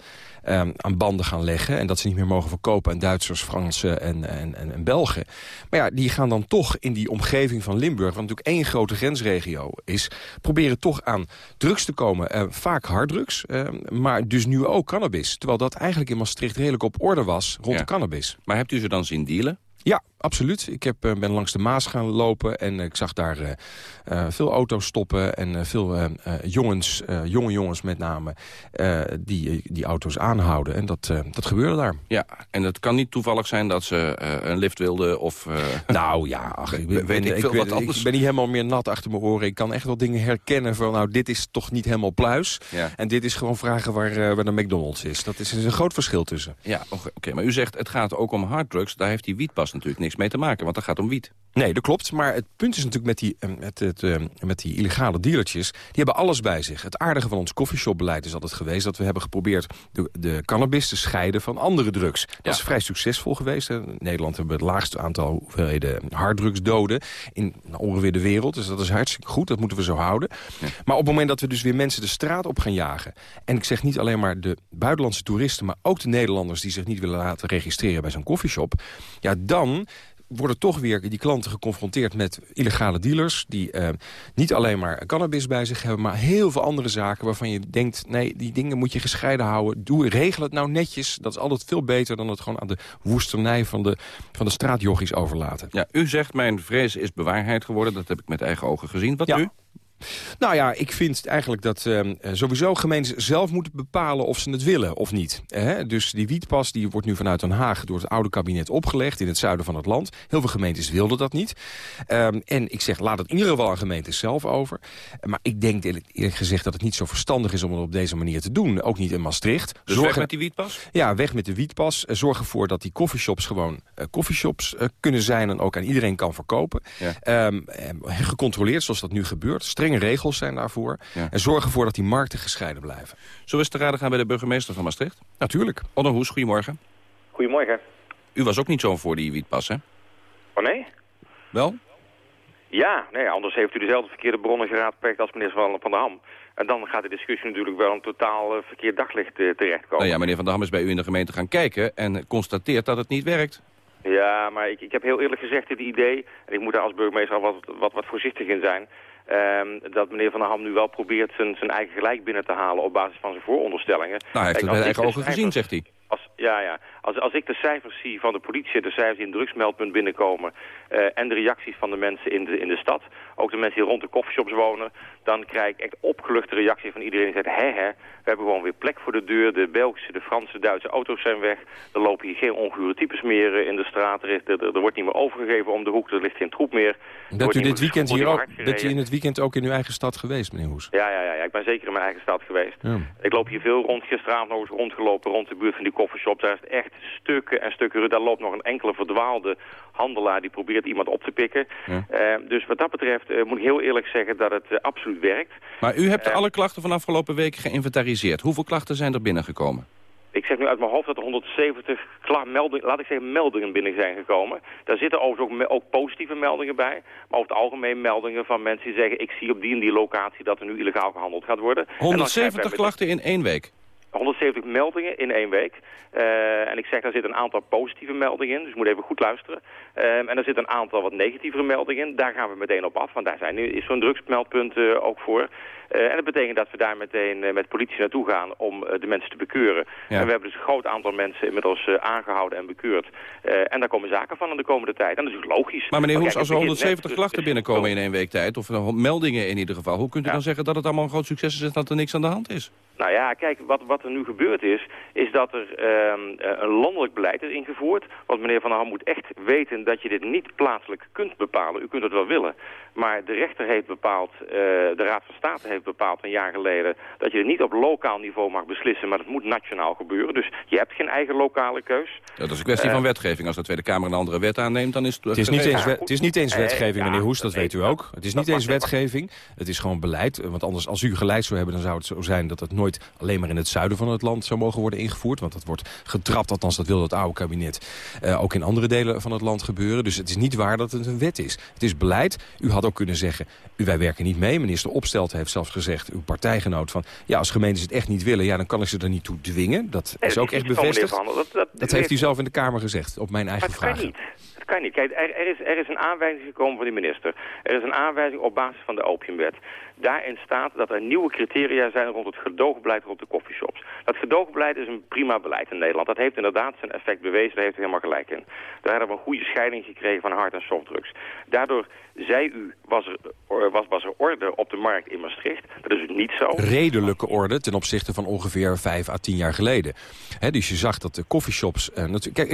um, aan banden gaan leggen... en dat ze niet meer mogen verkopen aan Duitsers, Fransen en, en, en, en, Belgen. Maar ja, die gaan dan toch in die omgeving van Limburg... wat natuurlijk één grote grensregio is... proberen toch aan drugs te komen. Uh, vaak harddrugs, uh, maar dus nu ook cannabis. Terwijl dat eigenlijk in Maastricht redelijk op orde was rond de cannabis. Maar hebt u ze dan zien dealen? Ja, absoluut. Ik heb, ben langs de Maas gaan lopen en ik zag daar uh, uh, veel auto's stoppen... en uh, veel jongens, jonge jongens met name, die die auto's aanhouden. En dat, dat gebeurde daar. Ja, en het kan niet toevallig zijn dat ze een lift wilden of... nou ja, ach, ik, ben, weet ik, ik, wat anders. ik ben niet helemaal meer nat achter mijn oren. Ik kan echt wel dingen herkennen van, nou, dit is toch niet helemaal pluis. Ja. En dit is gewoon vragen waar, waar de McDonald's is. Dat is, is een groot verschil tussen. Ja, oké. Okay, maar u zegt, het gaat ook om harddrugs. Daar heeft die wietpas natuurlijk niks mee te maken, want dat gaat om wiet. Nee, dat klopt. Maar het punt is natuurlijk met die, eh, met, het, eh, met die illegale dealertjes... die hebben alles bij zich. Het aardige van ons coffeeshopbeleid is altijd geweest... dat we hebben geprobeerd de, de cannabis te scheiden van andere drugs. Dat is vrij succesvol geweest. In Nederland hebben we het laagste aantal hoeveelheden harddrugsdoden... in ongeveer de wereld. Dus dat is hartstikke goed. Dat moeten we zo houden. Maar op het moment dat we dus weer mensen de straat op gaan jagen... en ik zeg niet alleen maar de buitenlandse toeristen... maar ook de Nederlanders die zich niet willen laten registreren bij zo'n coffeeshop... ja, dan worden toch weer die klanten geconfronteerd met illegale dealers... die eh, niet alleen maar cannabis bij zich hebben... maar heel veel andere zaken waarvan je denkt... nee, die dingen moet je gescheiden houden. Doe, regel het nou netjes. Dat is altijd veel beter dan het gewoon aan de woesternij van de, van de straatjochies overlaten. Ja, u zegt mijn vrees is bewaarheid geworden. Dat heb ik met eigen ogen gezien. Wat ja. u? Nou ja, ik vind eigenlijk dat uh, sowieso gemeenten zelf moeten bepalen of ze het willen of niet. Dus die wietpas die wordt nu vanuit Den Haag door het oude kabinet opgelegd in het zuiden van het land. Heel veel gemeentes wilden dat niet. Um, en ik zeg, laat het in ieder geval aan gemeentes zelf over. Maar ik denk eerlijk, gezegd dat het niet zo verstandig is om het op deze manier te doen. Ook niet in Maastricht. Dus Zorgen... weg met die wietpas? Ja, weg met de wietpas. Uh, zorg ervoor dat die coffeeshops gewoon uh, coffeeshops kunnen zijn en ook aan iedereen kan verkopen. Ja. Um, gecontroleerd zoals dat nu gebeurt. Strenge regels zijn daarvoor. En zorg ervoor dat die markten gescheiden blijven. Zo is te raden gaan bij de burgemeester van Maastricht? Natuurlijk. Onno Hoes, goedemorgen. Goedemorgen. U was ook niet zo voor die wietpas, hè? Oh nee? Wel? Ja, nee, anders heeft u dezelfde verkeerde bronnen geraadpleegd als meneer Van, van der Ham. En dan gaat de discussie natuurlijk wel een totaal uh, verkeerd daglicht uh, terechtkomen. Nou ja, meneer Van der Ham is bij u in de gemeente gaan kijken en constateert dat het niet werkt. Ja, maar ik, ik heb heel eerlijk gezegd dit idee, en ik moet daar als burgemeester al wat, wat, wat voorzichtig in zijn... Um, dat meneer Van der Ham nu wel probeert zijn, zijn eigen gelijk binnen te halen op basis van zijn vooronderstellingen. Nou, hij heeft het met eigen ogen gezien, zegt hij. Als, ja, ja. Als, als ik de cijfers zie van de politie, de cijfers die in drugsmeldpunt binnenkomen... Uh, en de reacties van de mensen in de, in de stad, ook de mensen die rond de coffeeshops wonen... dan krijg ik echt opgeluchte reacties van iedereen die zegt... hè hè, we hebben gewoon weer plek voor de deur. De Belgische, de Franse, de Duitse auto's zijn weg. Er lopen hier geen ongure types meer uh, in de straat. Er, er, er, wordt niet meer overgegeven om de hoek. Er ligt geen troep meer. Dat u dit weekend hier ook, dat u in het weekend ook in uw eigen stad geweest, meneer Hoes? Ja, ja, ja, ja. ik ben zeker in mijn eigen stad geweest. Ja. Ik loop hier veel rond. Gisteravond nog eens rondgelopen rond de buurt van die coffeeshop. Daar is het echt stukken en stukken. Daar loopt nog een enkele verdwaalde handelaar die probeert iemand op te pikken. Ja. Uh, dus wat dat betreft uh, moet ik heel eerlijk zeggen dat het uh, absoluut werkt. Maar u hebt alle klachten van afgelopen weken geïnventariseerd. Hoeveel klachten zijn er binnengekomen? Ik zeg nu uit mijn hoofd dat er 170 meldingen, laat ik zeggen, meldingen binnen zijn gekomen. Daar zitten overigens ook, ook, positieve meldingen bij. Maar over het algemeen meldingen van mensen die zeggen... ik zie op die en die locatie dat er nu illegaal gehandeld gaat worden. 170 klachten in één week? 170 meldingen in één week. Uh, en ik zeg, daar zit een aantal positieve meldingen in, dus je moet even goed luisteren. Um, en er zit een aantal wat negatievere meldingen in. Daar gaan we meteen op af, want daar zijn nu, is zo'n drugsmeldpunt uh, ook voor. Uh, en dat betekent dat we daar meteen met politie naartoe gaan om de mensen te bekeuren. Ja. En we hebben dus een groot aantal mensen inmiddels aangehouden en bekeurd. en daar komen zaken van in de komende tijd. En dat is ook logisch. Maar meneer Hoes, als er 170 net, klachten binnenkomen in één week tijd, of meldingen in ieder geval, hoe kunt u ja. dan zeggen dat het allemaal een groot succes is en dat er niks aan de hand is? Nou ja, kijk, wat, wat er nu gebeurd is, is dat er uh, een landelijk beleid is ingevoerd. Want meneer Van der Ham moet echt weten dat je dit niet plaatselijk kunt bepalen. U kunt het wel willen. Maar de rechter heeft bepaald, de Raad van State heeft bepaald een jaar geleden... dat je het niet op lokaal niveau mag beslissen, maar het moet nationaal gebeuren. Dus je hebt geen eigen lokale keus. Ja, dat is een kwestie uh, van wetgeving. Als de Tweede Kamer een andere wet aanneemt, dan is het... Het is niet eens, het is niet eens wetgeving, meneer Hoes, dat weet u ook. Het is niet eens wetgeving, het is gewoon beleid. Want anders, als u gelijk zou hebben, dan zou het zo zijn dat het nooit nooit alleen maar in het zuiden van het land zou mogen worden ingevoerd. Want dat wordt getrapt, althans dat wil dat oude kabinet, uh, ook in andere delen van het land gebeuren. Dus het is niet waar dat het een wet is. Het is beleid. U had ook kunnen zeggen, wij werken niet mee. Minister Opstelten heeft zelfs gezegd, uw partijgenoot, van ja, als gemeentes het echt niet willen, ja, dan kan ik ze er niet toe dwingen. Dat is ook echt bevestigd. Dat, dat, dat heeft u zelf in de Kamer gezegd, op mijn eigen vraag. Dat kan niet. Kijk, er, is, er is een aanwijzing gekomen van de minister. Er is een aanwijzing op basis van de opiumwet. Daarin staat dat er nieuwe criteria zijn rond het gedoogbeleid rond de coffeeshops. Dat gedoogbeleid is een prima beleid in Nederland. Dat heeft inderdaad zijn effect bewezen, daar heeft u helemaal gelijk in. Daar hebben we een goede scheiding gekregen van hard- en softdrugs. Daardoor, zei u, was er, was, was er orde op de markt in Maastricht. Dat is dus niet zo. Redelijke orde ten opzichte van ongeveer vijf à tien jaar geleden. dus je zag dat de coffeeshops... Uh, kijk,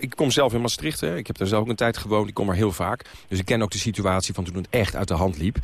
ik, kom zelf in Maastricht, hè. Heb daar zelf ook een tijd gewoond, ik kom er heel vaak. Dus ik ken ook de situatie van toen het echt uit de hand liep.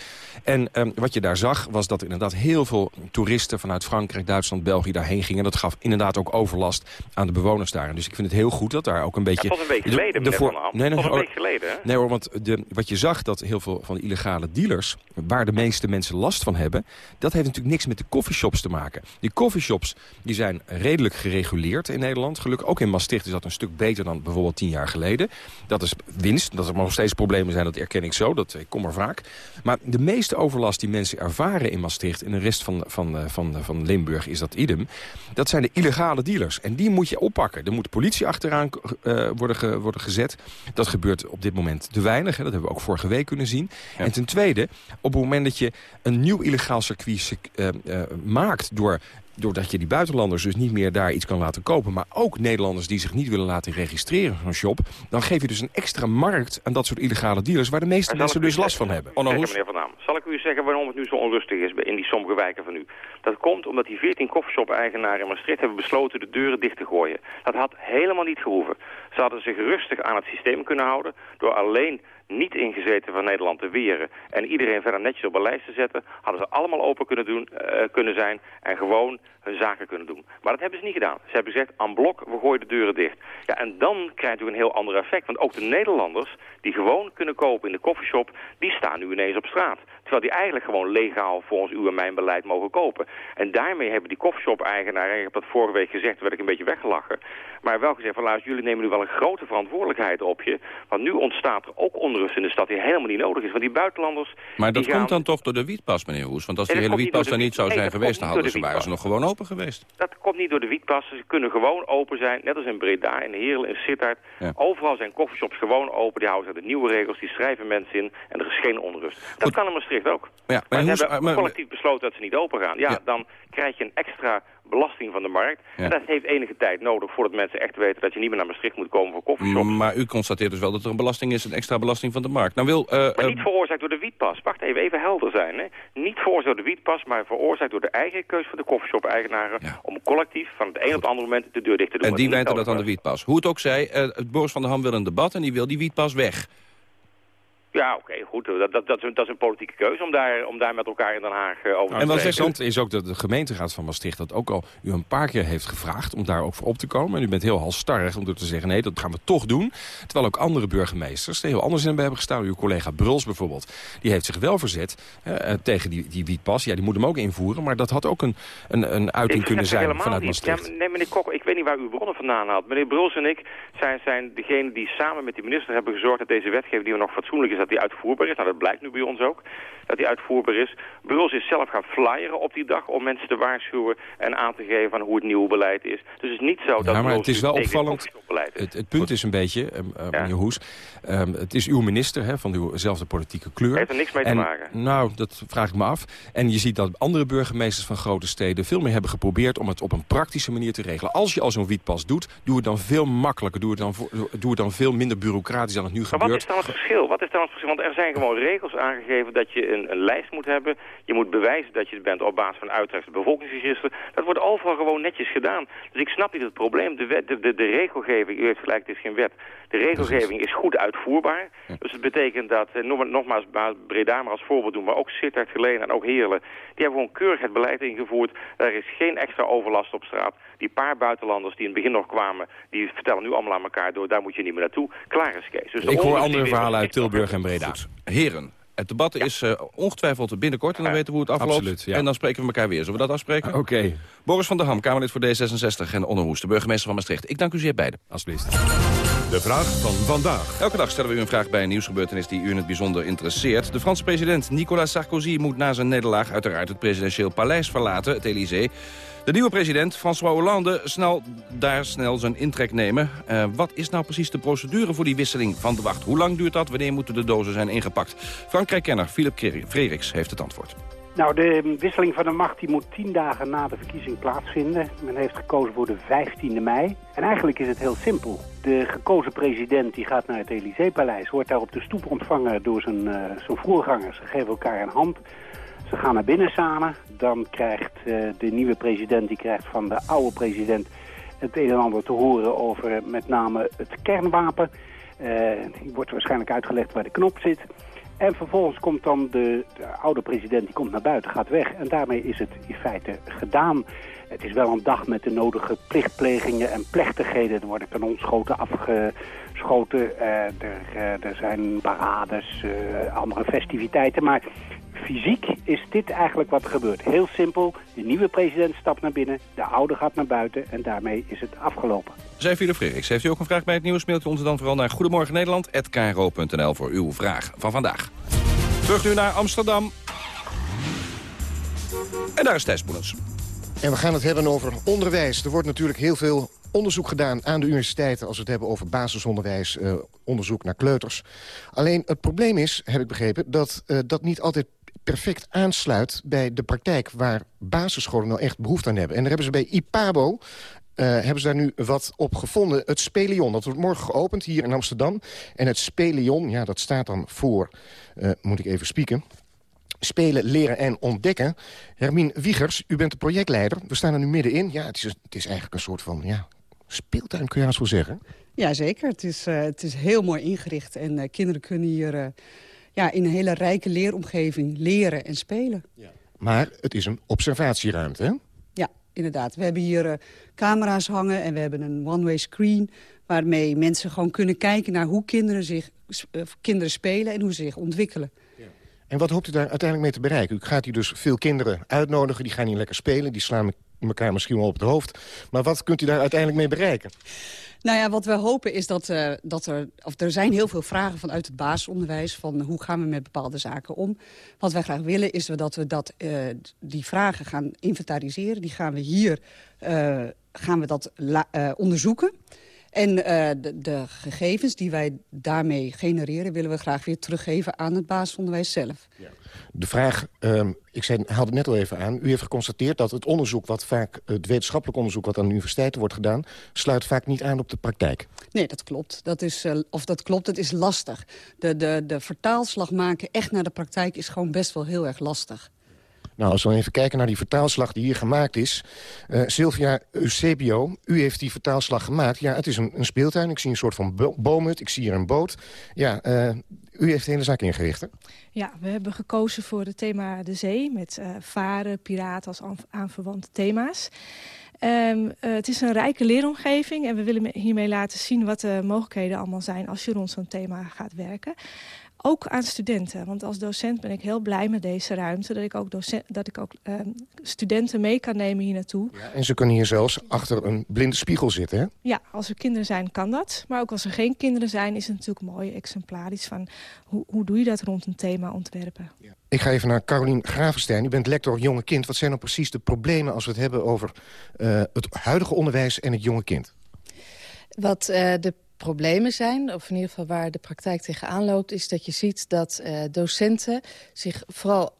En um, wat je daar zag, was dat inderdaad heel veel toeristen... vanuit Frankrijk, Duitsland, België daarheen gingen. Dat gaf inderdaad ook overlast aan de bewoners daar. dus ik vind het heel goed dat daar ook een beetje... Ja, tot een week geleden, de, de voor... nee, nee, tot een week geleden, hè? Nee hoor, want de, wat je zag, dat heel veel van de illegale dealers... waar de meeste mensen last van hebben... dat heeft natuurlijk niks met de coffeeshops te maken. Die coffeeshops die zijn redelijk gereguleerd in Nederland. Gelukkig ook in Maastricht is dat een stuk beter dan bijvoorbeeld tien jaar geleden. Dat is winst. Dat er nog steeds problemen zijn, dat erken ik zo. Dat, ik kom er vaak. Maar de meeste overlast die mensen ervaren in Maastricht... en de rest van, van, eh, van, van Limburg is dat idem. Dat zijn de illegale dealers. En die moet je oppakken. Er moet politie achteraan uh, worden, worden gezet. Dat gebeurt op dit moment te weinig. Hè. Dat hebben we ook vorige week kunnen zien. En ten tweede, op het moment dat je een nieuw illegaal circuit uh, maakt... door doordat je die buitenlanders dus niet meer daar iets kan laten kopen... maar ook Nederlanders die zich niet willen laten registreren van shop... dan geef je dus een extra markt aan dat soort illegale dealers... waar de meeste mensen dus last van hebben. Onno meneer Van Naam, zal ik u zeggen waarom het nu zo onrustig is in die sommige wijken van u? Dat komt omdat die 14 koffieshop-eigenaren in Maastricht hebben besloten de deuren dicht te gooien. Dat had helemaal niet gehoeven. Ze hadden zich rustig aan het systeem kunnen houden door alleen niet ingezeten van Nederland te weren... en iedereen verder netjes op een lijst te zetten... hadden ze allemaal open kunnen, doen, uh, kunnen zijn en gewoon hun zaken kunnen doen. Maar dat hebben ze niet gedaan. Ze hebben gezegd, aan blok, we gooien de deuren dicht. Ja, en dan krijgt u een heel ander effect. Want ook de Nederlanders die gewoon kunnen kopen in de koffieshop... die staan nu ineens op straat. Terwijl die eigenlijk gewoon legaal volgens uw en mijn beleid mogen kopen. En daarmee hebben die koffieshop-eigenaren... ik heb dat vorige week gezegd, toen werd ik een beetje weggelachen... maar wel gezegd van, luister, jullie nemen nu wel een grote verantwoordelijkheid op je. Want nu ontstaat er ook onrust in de stad die helemaal niet nodig is. Want die buitenlanders... Maar dat komt dan toch door de wietpas, meneer Hoes? Want als die hele wietpas er niet zou zijn geweest... dan hadden ze, waren ze nog gewoon open geweest. Dat komt niet door de wietpas. Ze kunnen gewoon open zijn, net als in Breda, in Heerlen, in Sittard. Overal zijn koffieshops gewoon open. Die houden zich de nieuwe regels, die schrijven mensen in. En er is geen onrust. Dat kan in Maastricht ook. Ja, maar, ze hebben collectief besloten dat ze niet open gaan. Ja, dan krijg je een extra belasting van de markt. En dat heeft enige tijd nodig voordat mensen echt weten dat je niet meer naar Maastricht moet komen voor koffieshops. Maar u constateert dus wel dat er een belasting is, een extra belasting van de markt. Nou wil, uh, maar niet veroorzaakt door de wietpas. Wacht even, even helder zijn. Hè? Niet veroorzaakt door de wietpas, maar veroorzaakt door de eigen keuze van de koffieshop-eigenaren om collectief van het een op het andere moment de deur dicht te doen. En die wijten dat aan de wietpas. Hoe het ook zij, uh, het Boris van der Ham wil een debat en die wil die wietpas weg. Ja, oké, goed. Dat, dat, dat, is een, dat is een politieke keuze om daar, om daar met elkaar in Den Haag uh, over te spreken. En wat interessant is ook dat de gemeenteraad van Maastricht dat ook al u een paar keer heeft gevraagd om daar ook voor op te komen. En u bent heel halstarrig om door te zeggen nee, dat gaan we toch doen. Terwijl ook andere burgemeesters er heel anders in hebben gestaan. Uw collega Bruls bijvoorbeeld, die heeft zich wel verzet uh, tegen die, die wietpas. Ja, die moet hem ook invoeren, maar dat had ook een, een, een uiting kunnen zijn vanuit Maastricht. Ja, nee, meneer Kok, ik weet niet waar uw bronnen vandaan had. Meneer Bruls en ik zijn, zijn degene die samen met de minister hebben gezorgd dat deze wetgeving die we nog fatsoenlijk is, die uitvoerbaar is. Nou, dat blijkt nu bij ons ook, dat die uitvoerbaar is. Bruls is zelf gaan flyeren op die dag om mensen te waarschuwen en aan te geven van hoe het nieuwe beleid is. Dus het is niet zo dat ja, maar het is wel opvallend. Het, het, punt is een beetje, uh, meneer Hoes, um, het is uw minister hè, van uwzelfde politieke kleur. Heeft er niks mee en, te maken. Nou, dat vraag ik me af. En je ziet dat andere burgemeesters van grote steden veel meer hebben geprobeerd om het op een praktische manier te regelen. Als je al zo'n wietpas doet, doe het dan veel makkelijker. Doe het dan, doe het dan veel minder bureaucratisch dan het nu maar gebeurt. wat is dan het verschil? Wat is dan het verschil? Want er zijn gewoon regels aangegeven dat je een, een lijst moet hebben. Je moet bewijzen dat je het bent op basis van uitrecht bevolkingsregister. Dat wordt overal gewoon netjes gedaan. Dus ik snap niet het probleem. De, wet, de, de, de regelgeving, u heeft gelijk, het is geen wet. De regelgeving is goed uitvoerbaar. Dus het betekent dat, eh, nogmaals Breda maar als voorbeeld doen, maar ook Sittard, Geleen en ook Heerlen. Die hebben gewoon keurig het beleid ingevoerd. Er is geen extra overlast op straat. Die paar buitenlanders die in het begin nog kwamen, die vertellen nu allemaal aan elkaar door. Daar moet je niet meer naartoe. Klaar is Kees. Dus ik hoor andere verhalen uit Tilburg en Breda. Heren, Het debat is uh, ongetwijfeld binnenkort en dan weten we hoe het afloopt. Absoluut, ja. En dan spreken we elkaar weer. Zullen we dat afspreken? Oké. Boris van der Ham, Kamerlid voor D66 en Onno Hoes, de burgemeester van Maastricht. Ik dank u zeer beiden. Alsjeblieft. De vraag van vandaag. Elke dag stellen we u een vraag bij een nieuwsgebeurtenis die u in het bijzonder interesseert. De Franse president Nicolas Sarkozy moet na zijn nederlaag uiteraard het presidentieel paleis verlaten, het Elysée. De nieuwe president, François Hollande, snel daar snel zijn intrek nemen. Uh, wat is nou precies de procedure voor die wisseling van de wacht? Hoe lang duurt dat? Wanneer moeten de dozen zijn ingepakt? Frankrijk-kenner Philip Frederiks heeft het antwoord. Nou, de wisseling van de macht die moet tien dagen na de verkiezing plaatsvinden. Men heeft gekozen voor de 15e mei. En eigenlijk is het heel simpel. De gekozen president die gaat naar het Elysée-paleis... wordt daar op de stoep ontvangen door zijn, uh, zijn voorgangers. Ze geven elkaar een hand... Ze gaan naar binnen samen. Dan krijgt uh, de nieuwe president die krijgt van de oude president het een en ander te horen over met name het kernwapen. Uh, die wordt waarschijnlijk uitgelegd waar de knop zit. En vervolgens komt dan de, de, oude president, die komt naar buiten, gaat weg. En daarmee is het in feite gedaan. Het is wel een dag met de nodige plichtplegingen en plechtigheden. Er worden kanonschoten afgeschoten. Uh, er, er, zijn parades, andere festiviteiten. Maar fysiek is dit eigenlijk wat er gebeurt. Heel simpel, de nieuwe president stapt naar binnen, de oude gaat naar buiten en daarmee is het afgelopen. Zij Philip Frederiks, heeft u ook een vraag bij het nieuws? Mailt u ons dan vooral naar Goedemorgen Nederland@kro.nl voor uw vraag van vandaag. Terug nu naar Amsterdam. En daar is Thijs Boelens. En we gaan het hebben over onderwijs. Er wordt natuurlijk heel veel onderzoek gedaan aan de universiteiten... als we het hebben over basisonderwijs, uh, onderzoek naar kleuters. Alleen het probleem is, heb ik begrepen... dat uh, dat niet altijd perfect aansluit bij de praktijk... waar basisscholen nou echt behoefte aan hebben. En daar hebben ze bij IPABO Uh, hebben ze daar nu wat op gevonden. Het Speleon, dat wordt morgen geopend hier in Amsterdam. En het Speleon, ja, dat staat dan voor, uh, moet ik even spieken... Spelen, leren en ontdekken. Hermine Wiegers, u bent de projectleider. We staan er nu middenin. Ja, het is, het is eigenlijk een soort van ja, speeltuin, kun je haast wel zeggen. Ja, zeker. Het is, uh, het is heel mooi ingericht. En kinderen kunnen hier ja, in een hele rijke leeromgeving leren en spelen. Ja. Maar het is een observatieruimte, hè? Ja, inderdaad. We hebben hier uh, camera's hangen en we hebben een one-way screen... waarmee mensen gewoon kunnen kijken naar hoe kinderen, zich, uh, kinderen spelen en hoe ze zich ontwikkelen. Ja. En wat hoopt u daar uiteindelijk mee te bereiken? U gaat hier dus veel kinderen uitnodigen, die gaan hier lekker spelen... die slaan elkaar misschien wel op het hoofd. Maar wat kunt u daar uiteindelijk mee bereiken? Nou ja, wat we hopen is dat, uh, dat er... of er zijn heel veel vragen vanuit het basisonderwijs... van hoe gaan we met bepaalde zaken om. Wat wij graag willen is dat we dat, uh, die vragen gaan inventariseren. Die gaan we hier uh, gaan we dat onderzoeken. En de, de, gegevens die wij daarmee genereren... willen we graag weer teruggeven aan het basisonderwijs zelf. Ja. De vraag, um, ik zei, haalde het net al even aan... u heeft geconstateerd dat het onderzoek wat vaak... het wetenschappelijk onderzoek wat aan de universiteiten wordt gedaan... sluit vaak niet aan op de praktijk. Nee, dat klopt. Dat is, uh, of dat klopt, het is lastig. De, de, de vertaalslag maken echt naar de praktijk is gewoon best wel heel erg lastig. Nou, als we even kijken naar die vertaalslag die hier gemaakt is. Uh, Sylvia Eusebio, u heeft die vertaalslag gemaakt. Ja, het is een, een speeltuin. Ik zie een soort van bo boomhut. Ik zie hier een boot. Ja, uh, u heeft de hele zaak ingericht, hè? Ja, we hebben gekozen voor het thema de zee... met uh, varen, piraten als aanverwante thema's. Uh, het is een rijke leeromgeving en we willen hiermee laten zien... wat de mogelijkheden allemaal zijn als je rond zo'n thema gaat werken ook aan studenten. Want als docent ben ik heel blij met deze ruimte. Dat ik ook, docent, dat ik ook uh, studenten mee kan nemen hier naartoe. Ja, en ze kunnen hier zelfs achter een blinde spiegel zitten, hè? Ja, als er kinderen zijn kan dat. Maar ook als er geen kinderen zijn is het natuurlijk mooi exemplarisch van... hoe, hoe doe je dat rond een thema ontwerpen. Ja. Ik ga even naar Carolien Gravenstein. U bent lector jonge kind. Wat zijn nou precies de problemen als we het hebben over uh, het huidige onderwijs en het jonge kind? Wat uh, de problemen zijn, of in ieder geval waar de praktijk tegenaan loopt... is dat je ziet dat uh, docenten zich vooral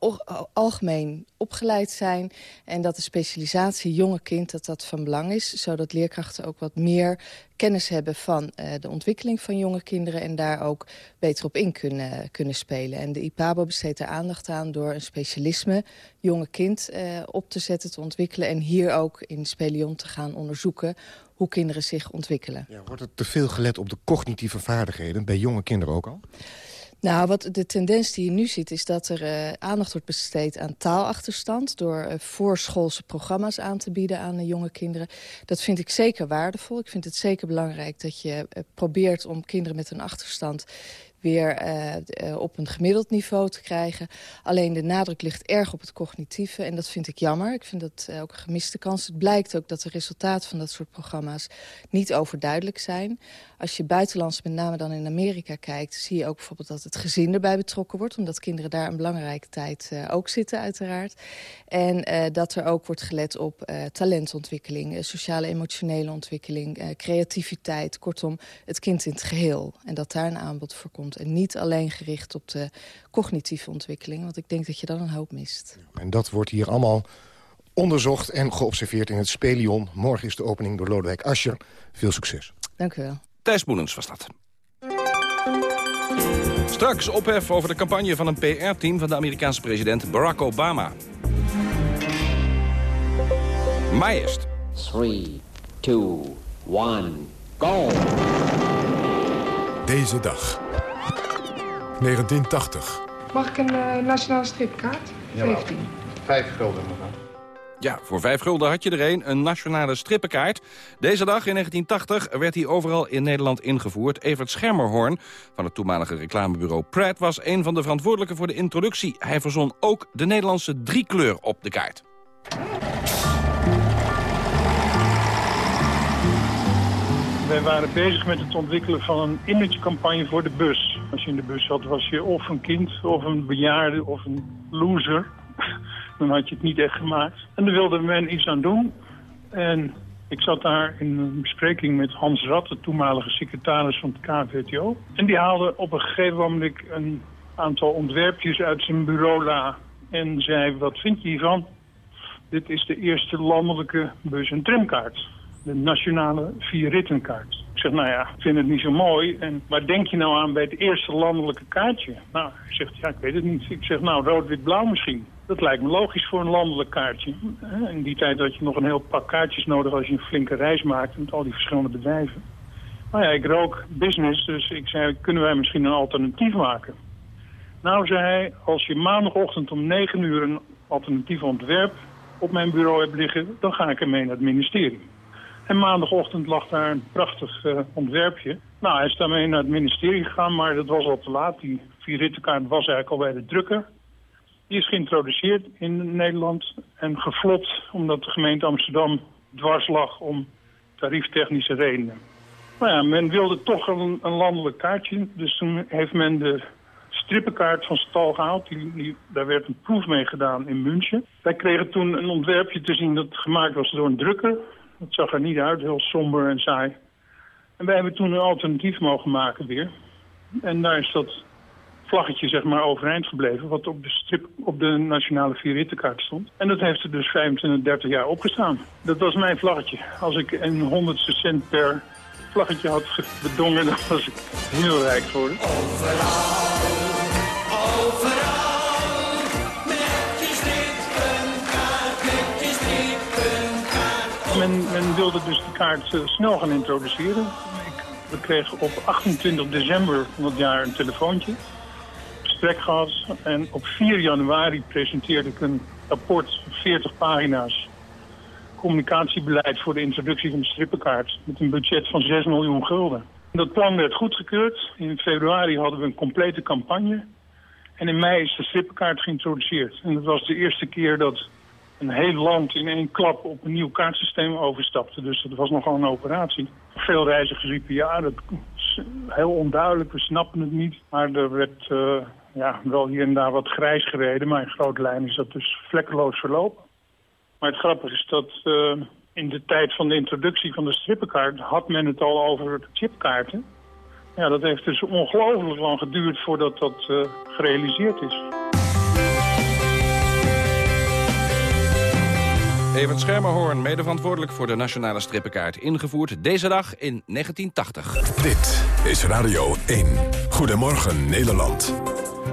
algemeen opgeleid zijn... en dat de specialisatie jonge kind dat dat van belang is... zodat leerkrachten ook wat meer kennis hebben van uh, de ontwikkeling van jonge kinderen... en daar ook beter op in kunnen, kunnen spelen. En de IPABO besteedt er aandacht aan door een specialisme... jonge kind uh, op te zetten, te ontwikkelen... en hier ook in Spelion te gaan onderzoeken hoe kinderen zich ontwikkelen. Ja, wordt er te veel gelet op de cognitieve vaardigheden, bij jonge kinderen ook al? Nou, wat de tendens die je nu ziet is dat er uh, aandacht wordt besteed aan taalachterstand... door uh, voorschoolse programma's aan te bieden aan de jonge kinderen. Dat vind ik zeker waardevol. Ik vind het zeker belangrijk dat je uh, probeert om kinderen met een achterstand weer uh, op een gemiddeld niveau te krijgen. Alleen de nadruk ligt erg op het cognitieve en dat vind ik jammer. Ik vind dat uh, ook een gemiste kans. Het blijkt ook dat de resultaten van dat soort programma's niet overduidelijk zijn. Als je buitenlands, met name dan in Amerika kijkt... zie je ook bijvoorbeeld dat het gezin erbij betrokken wordt... omdat kinderen daar een belangrijke tijd ook zitten uiteraard. En dat er ook wordt gelet op talentontwikkeling... sociale emotionele ontwikkeling, creativiteit. Kortom, het kind in het geheel. En dat daar een aanbod voor komt. En niet alleen gericht op de cognitieve ontwikkeling. Want ik denk dat je dan een hoop mist. En dat wordt hier allemaal onderzocht en geobserveerd in het Spelion. Morgen is de opening door Lodewijk Asscher. Veel succes. Dank u wel. Thijs Boelens was dat. Straks ophef over de campagne van een PR-team van de Amerikaanse president Barack Obama. Maar eerst. 3, 2, 1, go! Deze dag. 1980. Mag ik een uh, nationale stripkaart? 15. Vijf gulden, mevrouw. Ja, voor vijf gulden had je er een, een nationale strippenkaart. Deze dag in 1980 werd hij overal in Nederland ingevoerd. Evert Schermerhorn van het toenmalige reclamebureau Pratt... was een van de verantwoordelijken voor de introductie. Hij verzon ook de Nederlandse driekleur op de kaart. Wij waren bezig met het ontwikkelen van een imagecampagne voor de bus. Als je in de bus zat, was je of een kind, of een bejaarde, of een loser dan had je het niet echt gemaakt. En daar wilde men iets aan doen. En ik zat daar in een bespreking met Hans Rat, de toenmalige secretaris van het KVTO. En die haalde op een gegeven moment een aantal ontwerpjes uit zijn bureau la. En zei, wat vind je hiervan? Dit is de eerste landelijke bus- en tramkaart. De nationale vierrittenkaart. Zeg, nou ja, ik vind het niet zo mooi. En waar denk je nou aan bij het eerste landelijke kaartje? Nou, hij zegt, ja, ik weet het niet. Ik zeg, nou, rood-wit-blauw misschien. Dat lijkt me logisch voor een landelijk kaartje. In die tijd had je nog een heel pak kaartjes nodig als je een flinke reis maakte met al die verschillende bedrijven. Nou ja, ik rook business, dus ik zei, kunnen wij misschien een alternatief maken? Nou, zei hij, als je maandagochtend om 9 uur een alternatief ontwerp op mijn bureau hebt liggen, dan ga ik ermee naar het ministerie. En maandagochtend lag daar een prachtig uh, ontwerpje. Nou, hij is daarmee naar het ministerie gegaan, maar dat was al te laat. Die vierrittenkaart was eigenlijk al bij de drukker. Die is geïntroduceerd in Nederland en geflopt omdat de gemeente Amsterdam dwars lag om tarieftechnische redenen. Maar ja, men wilde toch een, een landelijk kaartje, dus toen heeft men de strippenkaart van stal gehaald. Die, die, daar werd een proef mee gedaan in München. Wij kregen toen een ontwerpje te zien dat gemaakt was door een drukker. Dat zag er niet uit, heel somber en saai. En wij hebben toen een alternatief mogen maken weer. En daar is dat vlaggetje zeg maar overeind gebleven... wat op de, strip, op de nationale vierrittenkaart stond. En dat heeft er dus 25, 30 jaar opgestaan. Dat was mijn vlaggetje. Als ik een honderdste cent per vlaggetje had bedongen... dan was ik heel rijk geworden. Men, men wilde dus de kaart uh, snel gaan introduceren. Ik, we kregen op 28 december van het jaar een telefoontje gesprek gehad. En op 4 januari presenteerde ik een rapport van 40 pagina's. Communicatiebeleid voor de introductie van de strippenkaart. Met een budget van 6 miljoen gulden. Dat plan werd goedgekeurd. In februari hadden we een complete campagne. En in mei is de strippenkaart geïntroduceerd. En dat was de eerste keer dat een heel land in één klap op een nieuw kaartsysteem overstapte. Dus dat was nogal een operatie. Veel reizigers riepen, ja, dat is heel onduidelijk, we snappen het niet. Maar er werd uh, ja, wel hier en daar wat grijs gereden, maar in grote lijnen is dat dus vlekkeloos verlopen. Maar het grappige is dat uh, in de tijd van de introductie van de strippenkaart had men het al over de chipkaarten. Ja, dat heeft dus ongelooflijk lang geduurd voordat dat uh, gerealiseerd is. Evert Schermerhoorn, mede verantwoordelijk voor de nationale strippenkaart... ingevoerd deze dag in 1980. Dit is Radio 1. Goedemorgen Nederland.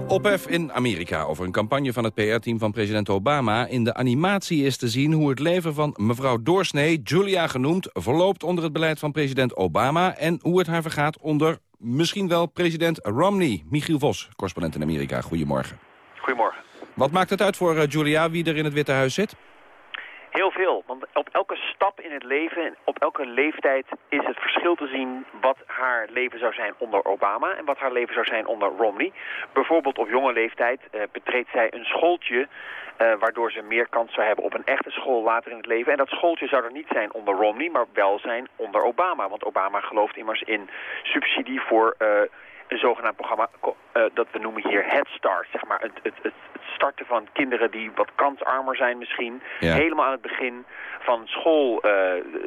Ophef in Amerika over een campagne van het PR-team van president Obama. In de animatie is te zien hoe het leven van mevrouw Doorsnee, Julia genoemd... verloopt onder het beleid van president Obama... en hoe het haar vergaat onder misschien wel president Romney. Michiel Vos, correspondent in Amerika. Goedemorgen. Goedemorgen. Wat maakt het uit voor Julia wie er in het Witte Huis zit? Heel veel, want op elke stap in het leven, op elke leeftijd is het verschil te zien wat haar leven zou zijn onder Obama en wat haar leven zou zijn onder Romney. Bijvoorbeeld op jonge leeftijd uh, betreedt zij een schooltje uh, waardoor ze meer kans zou hebben op een echte school later in het leven. En dat schooltje zou er niet zijn onder Romney, maar wel zijn onder Obama. Want Obama gelooft immers in subsidie voor uh, een zogenaamd programma uh, dat we noemen hier Head Start. Zeg maar het, het, het, starten van kinderen die wat kansarmer zijn misschien. Ja. Helemaal aan het begin van school,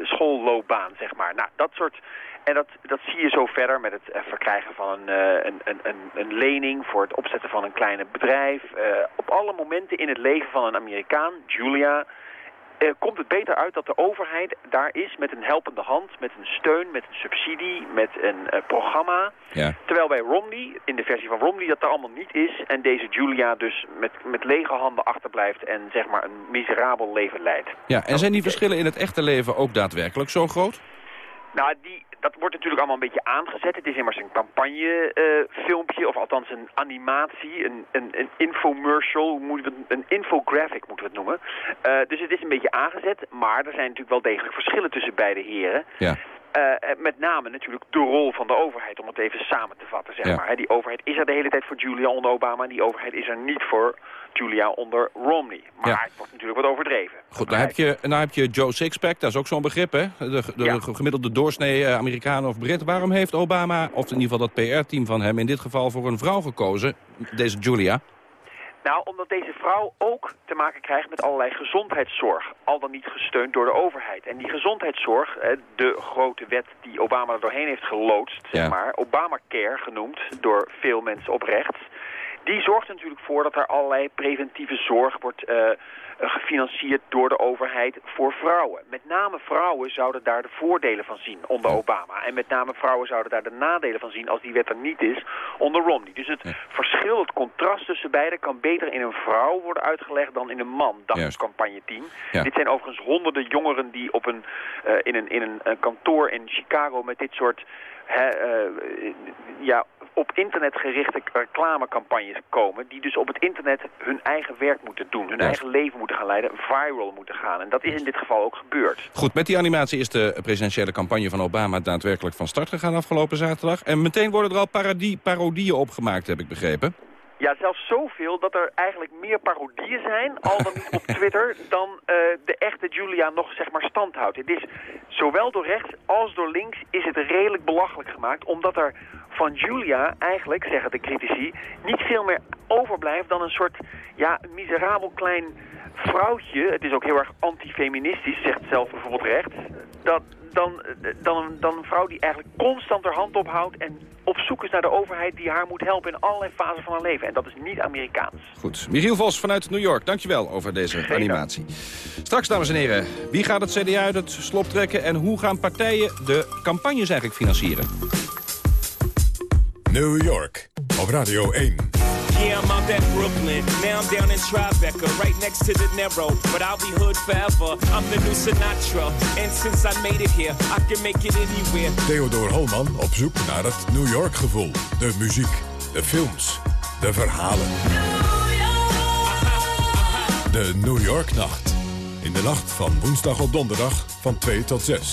schoolloopbaan, zeg maar. Nou, dat soort... En dat, dat zie je zo verder met het verkrijgen van een, een, een, een, lening voor het opzetten van een kleine bedrijf. Uh, op alle momenten in het leven van een Amerikaan, Julia, uh, komt het beter uit dat de overheid daar is met een helpende hand, met een steun, met een subsidie, met een uh, programma. Ja. Terwijl bij Romney, in de versie van Romney, dat er allemaal niet is. En deze Julia dus met, met lege handen achterblijft en zeg maar een miserabel leven leidt. Ja, en zijn die verschillen in het echte leven ook daadwerkelijk zo groot? Nou, die, dat wordt natuurlijk allemaal een beetje aangezet. Het is immers een campagnefilmpje, uh, of althans een animatie, een, een, een infomercial, moeten we, een infographic moeten we het noemen. Uh, dus het is een beetje aangezet, maar er zijn natuurlijk wel degelijk verschillen tussen beide heren. Ja. Uh, met name natuurlijk de rol van de overheid, om het even samen te vatten. Zeg Ja. maar. Die overheid is er de hele tijd voor Julia onder Obama en die overheid is er niet voor Julia onder Romney. Maar Ja. het wordt natuurlijk wat overdreven. Goed, dan heb, je, dan heb je Joe Sixpack, dat is ook zo'n begrip, hè? De, de gemiddelde doorsnee eh, Amerikaan of Brit. Waarom heeft Obama, of in ieder geval dat PR-team van hem... in dit geval voor een vrouw gekozen, deze Julia? Nou, omdat deze vrouw ook te maken krijgt met allerlei gezondheidszorg. Al dan niet gesteund door de overheid. En die gezondheidszorg, de grote wet die Obama er doorheen heeft geloodst, zeg maar, Obamacare genoemd door veel mensen op rechts. Die zorgt er natuurlijk voor dat er allerlei preventieve zorg wordt eh, gefinancierd door de overheid voor vrouwen. Met name vrouwen zouden daar de voordelen van zien onder Obama. En met name vrouwen zouden daar de nadelen van zien als die wet er niet is onder Romney. Dus het verschil, het contrast tussen beiden kan beter in een vrouw worden uitgelegd dan in een man, dacht het campagneteam. Ja. Dit zijn overigens honderden jongeren die op een, eh, in, een, in een, een kantoor in Chicago met dit soort hè, eh, ja, op internet gerichte reclamecampagnes komen... die dus op het internet hun eigen werk moeten doen, hun Ja. eigen leven moeten gaan leiden... viral moeten gaan. En dat is in dit geval ook gebeurd. Goed, met die animatie is de presidentiële campagne van Obama daadwerkelijk van start gegaan afgelopen zaterdag. En meteen worden er al parodie, parodieën opgemaakt, heb ik begrepen. Ja, zelfs zoveel dat er eigenlijk meer parodieën zijn, al dan niet op Twitter, dan eh, de echte Julia nog zeg maar stand houdt. Het is zowel door rechts als door links is het redelijk belachelijk gemaakt, omdat er van Julia eigenlijk, zeggen de critici, niet veel meer overblijft dan een soort, ja, miserabel klein vrouwtje. Het is ook heel erg antifeministisch, zegt zelf bijvoorbeeld rechts. Dat, dan, dan, dan een vrouw die eigenlijk constant haar hand ophoudt en op zoek is naar de overheid die haar moet helpen in allerlei fasen van haar leven. En dat is niet Amerikaans. Goed, Michiel Vos vanuit New York, dankjewel over deze animatie. Straks, dames en heren, wie gaat het CDA uit het slop trekken... en hoe gaan partijen de campagnes eigenlijk financieren? New York op Radio 1. Yeah, I'm out at Brooklyn. Now I'm down in Tribeca, right next to the Narrow. But I'll be hood forever. I'm the new Sinatra. And since I made it here, I can make it anywhere. Theodor Holman op zoek naar het New York gevoel. De muziek, de films, de verhalen. De New York Nacht. In de nacht van woensdag op donderdag van 2 tot 6.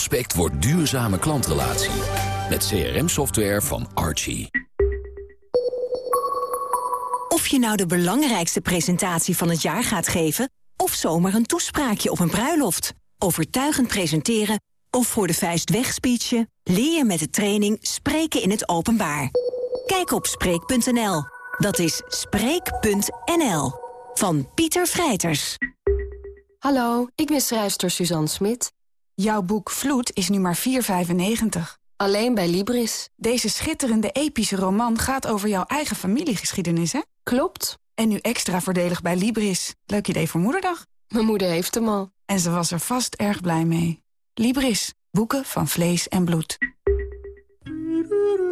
prospect wordt duurzame klantrelatie. Met CRM-software van Archie. Of je nou de belangrijkste presentatie van het jaar gaat geven... of zomaar een toespraakje op een bruiloft. Overtuigend presenteren of voor de vuist wegspeechen... leer je met de training Spreken in het Openbaar. Kijk op Spreek.nl. Dat is Spreek.nl. Van Pieter Vrijters. Hallo, ik ben schrijfster Suzanne Smit. Jouw boek Vloed is nu maar 4,95. Alleen bij Libris. Deze schitterende epische roman gaat over jouw eigen familiegeschiedenis, hè? Klopt. En nu extra voordelig bij Libris. Leuk idee voor moederdag. Mijn moeder heeft hem al. En ze was er vast erg blij mee. Libris. Boeken van vlees en bloed.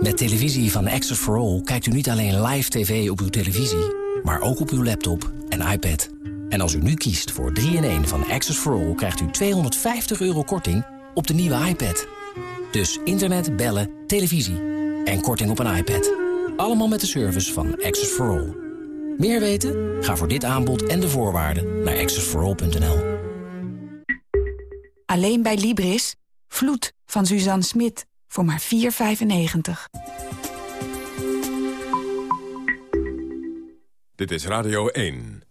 Met televisie van Access for All kijkt u niet alleen live tv op uw televisie... maar ook op uw laptop en iPad. En als u nu kiest voor 3-in-1 van Access for All... krijgt u 250 euro korting op de nieuwe iPad. Dus internet, bellen, televisie en korting op een iPad. Allemaal met de service van Access for All. Meer weten? Ga voor dit aanbod en de voorwaarden naar accessforall.nl. Alleen bij Libris. Vloed van Suzanne Smit. Voor maar 4,95. Dit is Radio 1.